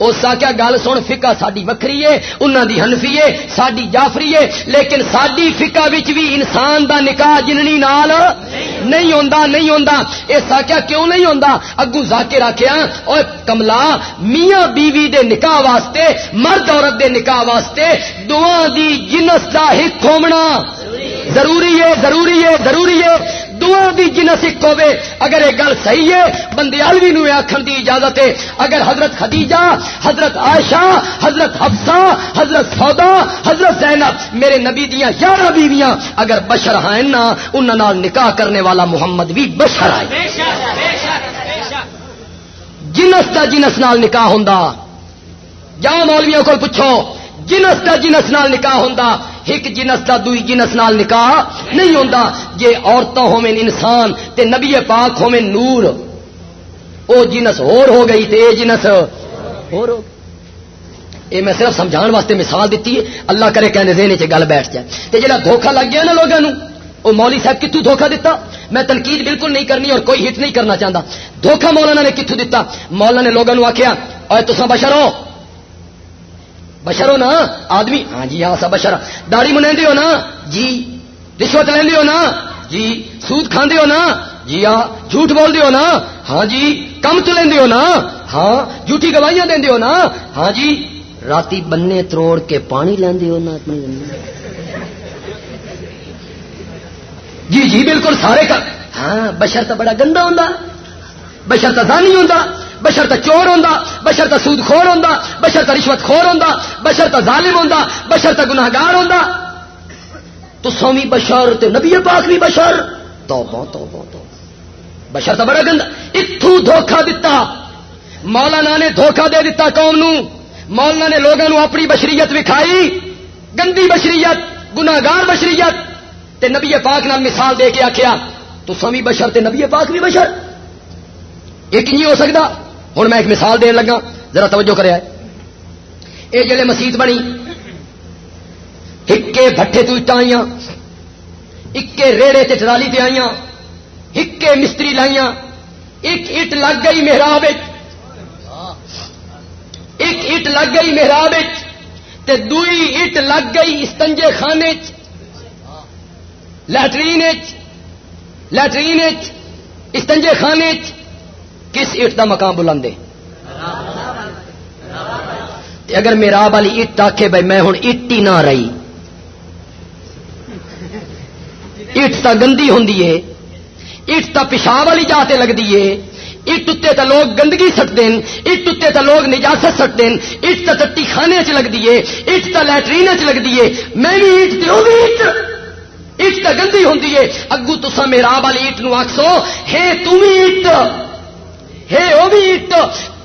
Speaker 2: اس آخیا گل سن فکا ساری وکری ہے انہوں دی ہنفی ہے ساری جافری ہے، لیکن ساری فکا بھی انسان دا نکاح جننی نال نہیں ہوندا نہیں ہوندا۔ اس آخیا کیوں نہیں ہوندا؟ اگو ذاکر آخیا اور کملا، میاں بیوی دے نکاح واسطے، مرد عورت دے نکاح واسطے دعا دی جنس دا ہک ہونا ضروری ہے ضروری ہے ضروری ہے۔ دعا دی جنس ایک ہوے اگر یہ گل صحیح ہے بندے الوی نو آخر دی اجازت ہے۔ اگر حضرت خدیجہ حضرت عائشہ حضرت حفصہ حضرت سودا حضرت زینب میرے نبی دیا یارہ بیویاں اگر بشر ہیں نا انہوں نکاح کرنے والا محمد بھی بشر آئے۔ جنس کا جنس نال نکاح ہوں جا مولویوں کو پوچھو جنس کا جنس نال نکاح ہوں ایک جنس کا دوئی جنس نال نکاح نہیں ہوتا جی عورتوں ہومن انسان تے نبی پاک ہومن نور، او جنس ہور ہو گئی تے اے جنس ہور ہو اے میں صرف سمجھان واسطے مثال دیتی ہے، اللہ کرے کہنے دینے چ گل بیٹھ جائے۔ تے جڑا دھوکا لگ گیا نا لوگوں وہ مولی صاحب کتوں دھوکا دیتا میں تنقید بالکل نہیں کرنی اور کوئی ہٹ نہیں کرنا چاہتا دھوکا مولانا نے کتوں دیتا مولانا نے لوگوں آخیا اور تصا بشر ہو بشر ہو نا؟ آدمی ہاں جی ہاں سب بشر۔ داڑی منہ ہو نا؟ جی۔ رشوت لے ہو نا؟ جی۔ سود کھانے ہو نا؟ جی ہاں۔ جھوٹ بول ہو نا؟ ہاں جی۔ کم چ لے ہو نا؟ ہاں۔ جھوٹی گواہیاں دے ہو نا؟ ہاں جی۔ رات بننے تروڑ کے پانی لیندے ہو نا؟ جی جی بالکل سارے ہاں بشر تو بڑا گندا ہوں بشر تو زانی ہوں بشر چور ہوں بشر سود خور ہوں بشر تو رشوت خور ہوں بشر تو ظالم ہوں بشر گناگار ہوں تو سومی بشر تے نبی پاک بھی بشر۔ تو بہت تو بشر تو بڑا گندا۔ اتو دھوکھا دتا۔ مولانا نے دھوکھا دے دیتا قوم نو۔ مولانا نے لوگوں اپنی بشریت وکھائی۔ گندی بشریت گناگار بشریت۔ تے نبی پاک نال مثال دے کے آخیا تو سمی بشر تے نبی پاک بھی بشر۔ ایک نہیں ہو سکتا ہوں میں ایک مثال دین لگا، ذرا توجہ کرے یہ جلے مسیت بنی۔ ہکے بٹھے تو اٹا آئی اکے ریڑے تے ٹرالی تے آئی ہکے مستری لائیاں۔ ایک اٹ لگ گئی محراب ایک اٹ لگ گئی محراب تے دوئی اٹ لگ گئی استنجے خانے لٹرین لٹرین استنجے خانے کس اٹ کا مقام بلندے؟ اگر میرا والی اٹ آخے بھائی میں ہوں اٹ ہی نہ رہی۔ اٹ تو گندی ہوں اٹ تو پیشاب والی جاتے لگتی ہے۔ اٹ اتنے تو لوگ گندگی سٹتے ہیں اٹ اتنے تو لوگ نجاست سٹتے ہیں اٹ تو ٹٹی خانے چ لگتی ہے۔ اٹ تو لٹرین چ لگتی ہے۔ میں بھی اٹ دو بھی اٹ اٹ تو گندی ہوں اگو تسا میرا والی اٹ نو آخسو ہے تم اٹ ہے وہ بھی اٹ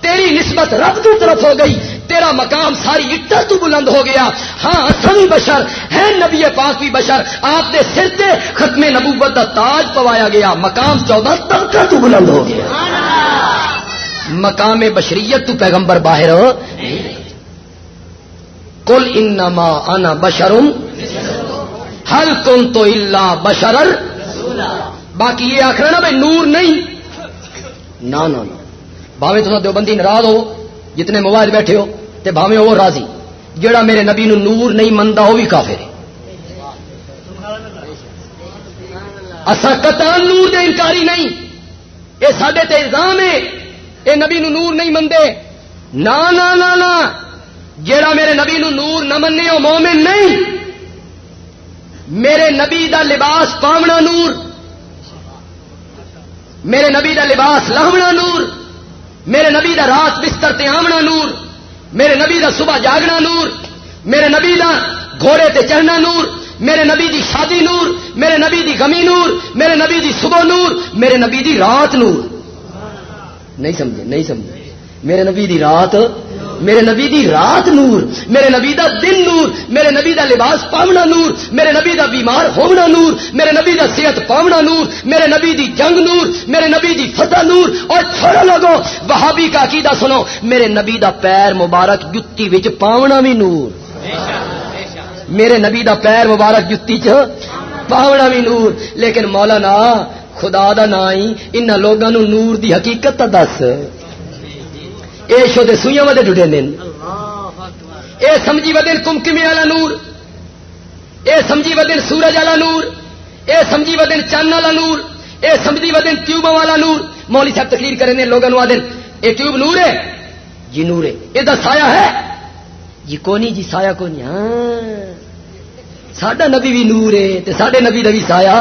Speaker 2: تیری نسبت رب کی طرف ہو گئی، تیرا مقام ساری اٹا تو بلند ہو گیا۔ ہاں اصل بشر ہے نبی پاک بھی بشر۔ آپ نے سر سے ختم نبوت کا تاج پوایا گیا، مقام چودہ طبقہ تو بلند ہو گیا۔ مقام بشریت تو پیغمبر باہر ہو۔ کل انما انا بشرم ہر کن تو اللہ بشرر باقی یہ آخر نا بھائی، نور نہیں۔ نہ بھاوے تو دیوبندی ناراض ہو، جتنے موبائل بیٹھے ہو، تے بھاوے وہ راضی۔ جڑا میرے نبی نو نور نہیں منتا وہ بھی کافر ہے۔ اصا کتان نور دے انکاری نہیں۔ یہ سڈے تے الزام ہے یہ نبی نو نور نہیں منتے نہ نہ نہ جڑا میرے نبی نو نور نہ منے وہ مومن نہیں۔ میرے نبی دا لباس پاونا نور۔ میرے نبی دا لباس لہمنا نور، میرے نبی دا رات بستر تے آمنا نور، میرے نبی دا صبح جاگنا نور، میرے نبی دا گھوڑے تے چڑھنا نور، میرے نبی دی شادی نور، میرے نبی دی غمی نور، میرے نبی دی صبح نور، میرے نبی دی رات نور۔ نہیں سمجھے نہیں سمجھے۔ میرے نبی دی رات میرے نبی دی رات نور، میرے نبی دا دن نور، میرے نبی دا لباس پاونا نور، میرے نبی دا بیمار ہونا نور، میرے نبی دا صحت پاونا نور، میرے نبی دی جنگ نور، میرے نبی دی فتح نور، اور چھوڑا لگو، وہابی کا عقیدہ سنو، میرے نبی دا پیر مبارک جتی وچ پاونا بھی نور۔ میرے نبی دا پیر مبارک جتی چ پاونا بھی نور۔ لیکن مولانا، خدا دا نا ہی ان لوگوں نور دی حقیقت دس۔ یہ شو دے سوئیاں ودے ڈڈے دن اے سمجھی ودن کمکمی والا نور۔ اے سمجھی ودن سورج والا نور۔ اے سمجھی ودن چند والا نور۔ اے سمجھی ودن ٹیوب والا نور۔ مولی صاحب تقریر کرنے لوگوں آدھے یہ ٹیوب نور ہے؟ جی نور ہے۔ یہ سایہ ہے؟ جی کونی جی سایہ کونی۔ ہاں۔ سڈا نبی بھی نور ہے تے نبی کا بھی سایہ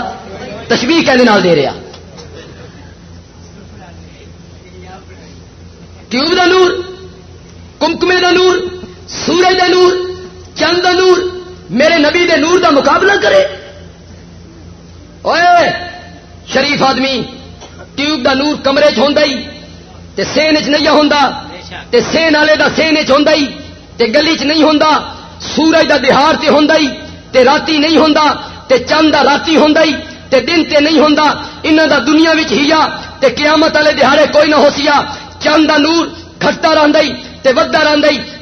Speaker 2: تشبیح کہنے دے رہا۔ ٹیوب دا نور؟ کمکمے دا نور، سورج دا نور چند دا نور، میرے نبی دے نور دا مقابلہ کرے؟ اوے شریف آدمی، ٹیوب دا نور کمرے چ تے سین چ نہیں ہوں تے سین والے دا سین چ تے گلی چ نہیں ہوں سورج دا دہار تے ہوں تے راتی نہیں ہوں تے چند دا راتی ہوں تے دن تے نہیں ہوں انہوں دا دنیا ہیا تے قیامت والے دہاڑے کوئی نہ ہو سیا چند نور گھٹتا تے ودا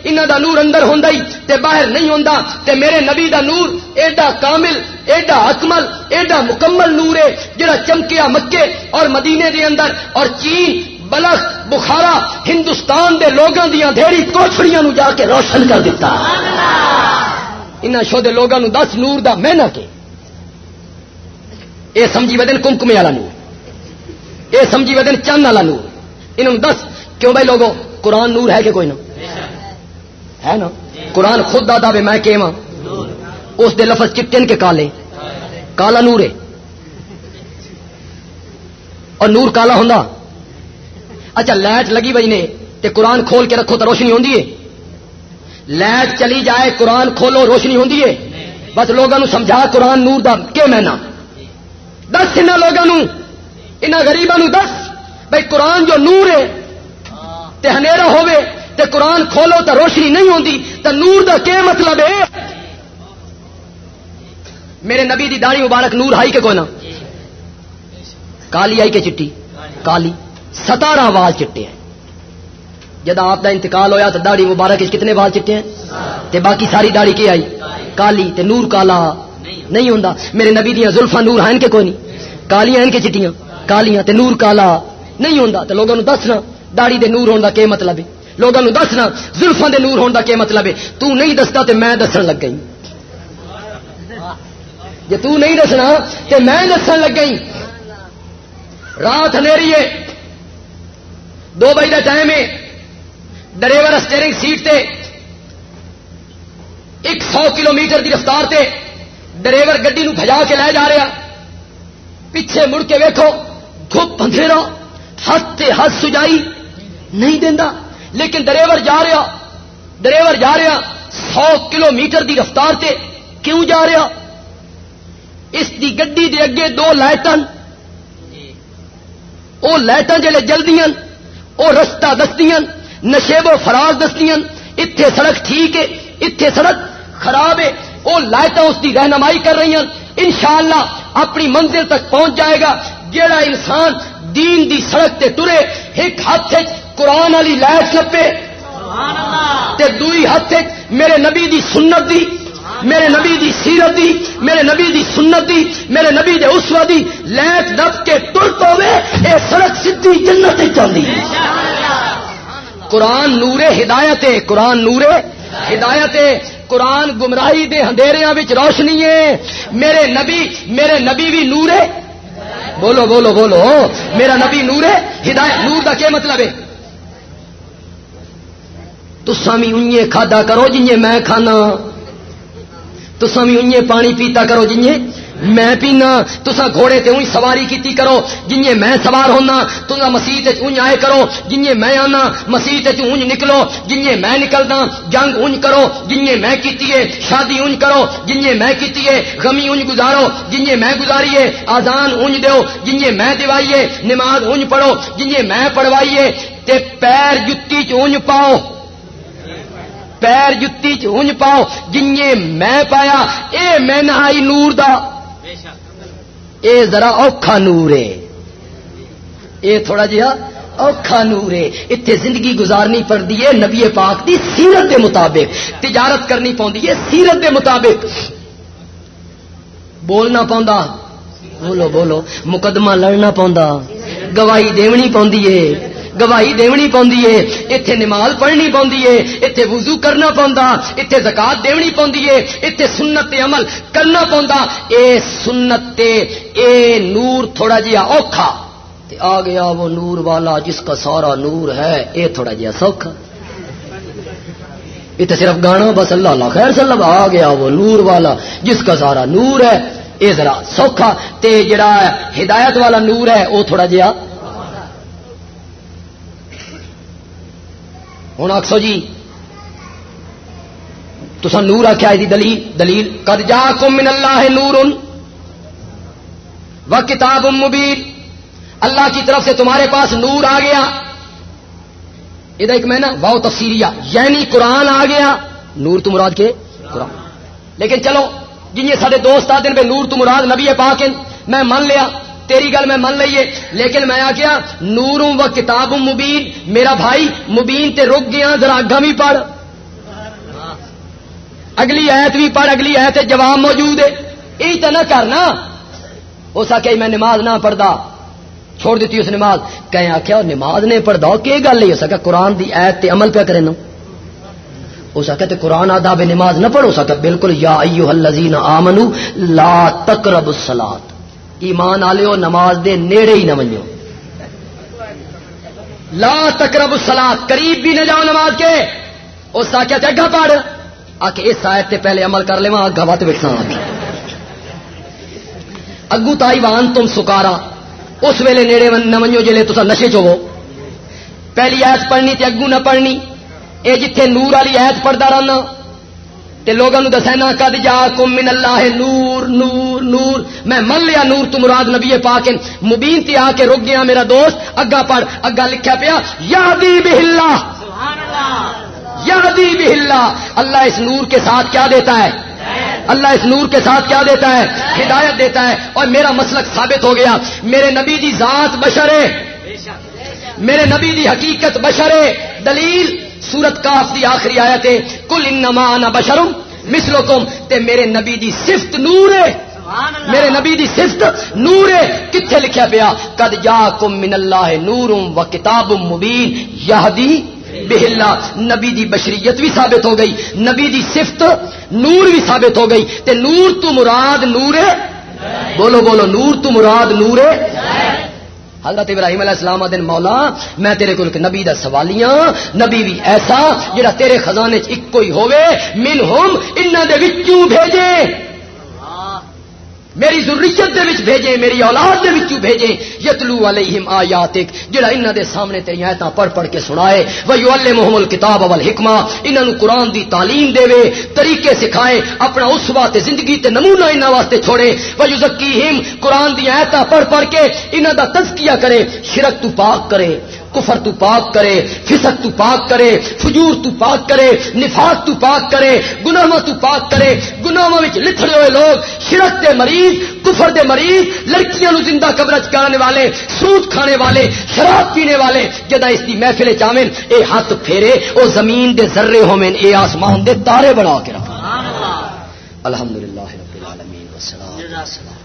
Speaker 2: انہوں دا نور اندر ہوں تے باہر نہیں ہوں تے میرے نبی دا نور ایڈا کامل، ایڈا اکمل، ایڈا مکمل نور ہے جڑا چمکیا مکے اور مدینے دے اندر اور چین، بلخ، بخارا، ہندوستان دے لوگوں دیا دھیری کوچڑیاں نو جا کے روشن کر دیتا ان شو دے لوگوں دس نور دا محنت کے۔ اے سمجھی ودن کمکمے والا نور۔ اے سمجھی ودن چند والا نور۔ انہوں دس، کیوں بھائی لوگوں، قرآن نور ہے کہ کوئی نہ؟ ہے نا؟ قرآن خود دادا بے میں کہ اس دے لفظ چٹن کے کالے، کالا نور ہے۔ اور نور کالا ہوں اچھا لائٹ لگی بجنے نے، تے قرآن کھول کے رکھو تو روشنی ہوں لائٹ چلی جائے، قرآن کھولو، روشنی ہوں بس لوگوں سمجھا، قرآن نور دا کہ میں دس ان لوگوں ان گریبوں دس۔ بھائی قرآن جو نور ہے، تے ہوے تے قرآن کھولو تو روشنی نہیں ہوتی تو نور دا کیا مطلب ہے؟ میرے نبی دی داڑھی مبارک نور ہائی کے کونا کالی آئی کے چٹی، کالی، ستارہ وال چٹے ہیں۔ جب آپ کا انتقال ہویا تو داڑھی مبارک کتنے وال چٹے ہیں؟ تے باقی ساری داڑھی کی آئی؟ کالی، تے نور کالا، نہیں ہوں میرے نبی دیا زلفا نور ہیں کہ کوئی نہیں کالیاں ہیں کہ چٹیاں، کالیاں تے نور کالا۔ نہیں ہوں تو لوگوں دسنا داڑی دے نور ہونے کا کیا مطلب ہے؟ لوگوں دسنا زلفا دے نور ہونے کا کیا مطلب ہے؟ تو نہیں دستا تے میں دسن لگ گئی جی تو نہیں دسنا تے میں دسن لگ گئی رات ہنیری ہے۔ دو بجے کا ٹائم ہے۔ ڈرائیور اسٹیئرنگ سیٹ تے ایک سو کلو میٹر کی رفتار تے ڈرائیور گڈی نو بجا کے لے جا رہا۔ پیچھے مڑ کے ویکو دھوپ اندھیرا۔ ہاتھ تے ہاتھ سجائی نہیں دینا لیکن ڈرائیور جا رہا، ڈرائیور جا رہا، سو کلو میٹر کی رفتار تے کیوں جا رہا؟ اس دی گڈی دے اگے دو لائٹن وہ لائٹاں جلے جلدیاں وہ رستہ دستیاں نشیب و فراز دستیاں اتے سڑک ٹھیک ہے اتے سڑک خراب ہے۔ وہ لائٹاں اس کی رہنمائی کر رہی ہیں۔ انشاءاللہ اپنی منزل تک پہنچ جائے گا۔ جیڑا انسان دین دی سڑک تے ٹرے ایک ہاتھ قرآن والی لائٹ لپے تے دوئی ہاتھ میرے نبی دی سنت دی میرے نبی دی سیرت دی میرے نبی دی سنت دی میرے نبی دے اسوا دی لائٹ دب کے ٹر پوے اے سڑک سدھی جنت چلتی قرآن نورے ہدایت قرآن نورے ہدایت قرآن گمراہی دے اندھیریا روشنی ہے۔ میرے نبی میرے نبی بھی نورے بولو بولو بولو۔ میرا نبی نور ہے، ہدایت، نور کا کیا مطلب ہے؟ تو ان انجے کھادا کرو جنہیں میں کھانا۔ تو سامی انجے پانی پیتا کرو جنہیں میں پینا تسا گھوڑے تے انج سواری کیتی کرو، جنہیں میں سوار ہونا تسا مسیح انج آئے کرو، جنہیں میں آنا، مسیح انج نکلو، جنہیں میں نکلنا، جنگ انج کرو، جنہیں میں کیتی ہے، شادی انج کرو، جنہیں میں کیتی ہے، غمی انج گزارو، جنہیں میں گزاری ہے، آزان انج دیو، جنہیں میں دیوائیے نماز انج پڑھو، جنہیں میں پڑھوائیے تے پیر جتی چ پاؤ۔ پیر جتی چونج پاؤ جن میں پایا، اے میں نہائی نور دا۔ اے ذرا اوکھا نور ہے اے تھوڑا جہا اوکھا نور ہے اتنے زندگی گزارنی پڑتی ہے نبی پاک دی سیرت دے مطابق۔ تجارت کرنی پوندی ہے سیرت دے مطابق۔ بولنا پوندا۔ بولو بولو۔ مقدمہ لڑنا پوندا۔ گواہی دونی پوندی ہے گواہی دونی پوندی ہے اتنے نماز پڑھنی پوندی ہے اتنے وضو کرنا پوندا اتنے زکات دونی پوندی ہے اتنے سنت عمل کرنا پوندا۔ اے سنت اے نور تھوڑا جہا اوکھا۔ تے آ گیا وہ نور والا جس کا سارا نور ہے، اے تھوڑا جہا سوکھا۔ اتنے صرف گانا، بس اللہ اللہ خیر سلم آ گیا وہ نور والا جس کا سارا نور ہے، اے ذرا سوکھا۔ تے جڑا ہدایت والا نور ہے وہ تھوڑا جہا ہوں آخسو جی تو نور آخیا جی، دلیل دلیل کد جا من اللہ نور و کتاب مبین۔ اللہ کی طرف سے تمہارے پاس نور آ گیا۔ یہ ایک میں نا واؤ تفصیلی یعنی قرآن آ گیا۔ نور تو مراد کے؟ قرآن۔ لیکن چلو، جن سارے دوست آتے ہیں نور تو مراد نبی پاک میں من لیا۔ تیری گل میں من لئیے۔ لیکن میں آ گیا، نوروں و کتاب مبین۔ میرا بھائی مبین تے رک گیا، ذرا اگا بھی پڑھ۔ اگلی ایت بھی پڑھ، اگلی ایت جواب موجود ہے۔ یہ تو نہ کرنا ہو سکے میں نماز نہ پڑھتا چھوڑ دیتی اس نماز۔ کہیں آخیا نماز نہیں پڑھتا کہ گل نہیں ہو سکا قرآن دی ایت تے عمل پہ کرے نا ہو سکے تو قرآن آداب نماز نہ پڑھو۔ سکا بالکل یا ایو الذین آمنو، لا تقرب الصلاۃ ایمان آلو نماز دے نیڑے ہی نہ منو لا تقرب سلاد قریب بھی نہ جاؤ نماز کے۔ اس آخیا اگا پڑھ۔ آ کے اس آیت تے پہلے عمل کر لے وہاں اگا بات بیٹھنا اگو تائی وان تم سکارا، اس ویلے نیڑے نہ منو جلے تو نشے چو پہلی ایت پڑھنی تے اگو نہ پڑھنی۔ اے جتھے نور والی ایت پڑھتا رہنا تے لوگوں دسینا کد جا کم من اللہ نور نور نور۔ میں من لیا نور تو مراد نبی پاک مبین تے آ کے رک گیا میرا دوست۔ اگا پڑھ اگا لکھا پیا۔ یادی بہلا یادی بہلا اللہ۔ اس نور کے ساتھ کیا دیتا ہے؟ اللہ اس نور کے ساتھ کیا دیتا ہے؟ ہدایت دیتا ہے۔ اور میرا مسلک ثابت ہو گیا۔ میرے نبی دی ذات بشر ہے۔ میرے نبی دی حقیقت بشر ہے۔ دلیل سورت کاف دی آخری آیا تھے کل انما انا بشرم مسلکم تے میرے نبی دی صفت نور ہے۔ میرے نبی دی صفت نور ہے۔ کتنے لکھیا پیا؟ کد جا کم من اللہ نور و کتاب مبین یہدی بہلا نبی دی بشریت بھی ثابت ہو گئی۔ نبی دی صفت نور بھی ثابت ہو گئی۔ تے نور تو مراد نور ہے۔ بولو بولو نور تو مراد نور ہے۔ حضرت ابراہیم علیہ السلام دن مولا، میں تیرے کو نبی دا سوالیاں نبی بھی ایسا جڑا تیرے خزانے چ ایک کوئی ہوئے من ہوم انہاں دے وچوں بھیجے۔ میری ضروریت دے وچ بھیجے میری اولاد دے وچوں بھیجے یتلو علیہم آیاتک، جڑا انہاں دے سامنے تیری آیتاں پڑھ پڑھ کے سنائے۔ و یعلمہم الکتاب والحکمہ، انہاں نو قرآن دی تعلیم دے وے طریقے سکھائے، اپنا اسوا تے زندگی تے نمونہ انہاں واسطے چھوڑے۔ و یزکیہم قرآن دی آیتاں پڑھ پڑھ کے انہاں دا تزکیہ کرے، شرک تو پاک کرے۔ کفر تو پاک کرے فسق تو پاک کرے فجور تو پاک کرے نفاق تو پاک کرے گناہ تو پاک کرے گناہ لکھڑے ہوئے لوگ شرک دے مریض کفر دے مریض لڑکیاں نو زندہ قبرت کرنے والے سوت کھانے والے شراب پینے والے جدا اس کی محفل چاوین اے ہاتھ پھیرے او زمین دے ذرے ہومن اے آسمان دے تارے بنا کے رکھ رب العالمین والسلام۔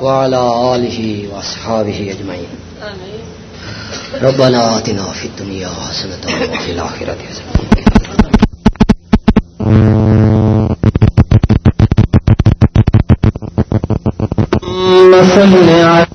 Speaker 2: وعلى آله وأصحابه أجمعين آمين ربنا آتنا في الدنيا حسنة وفي الآخرة حسنة صل على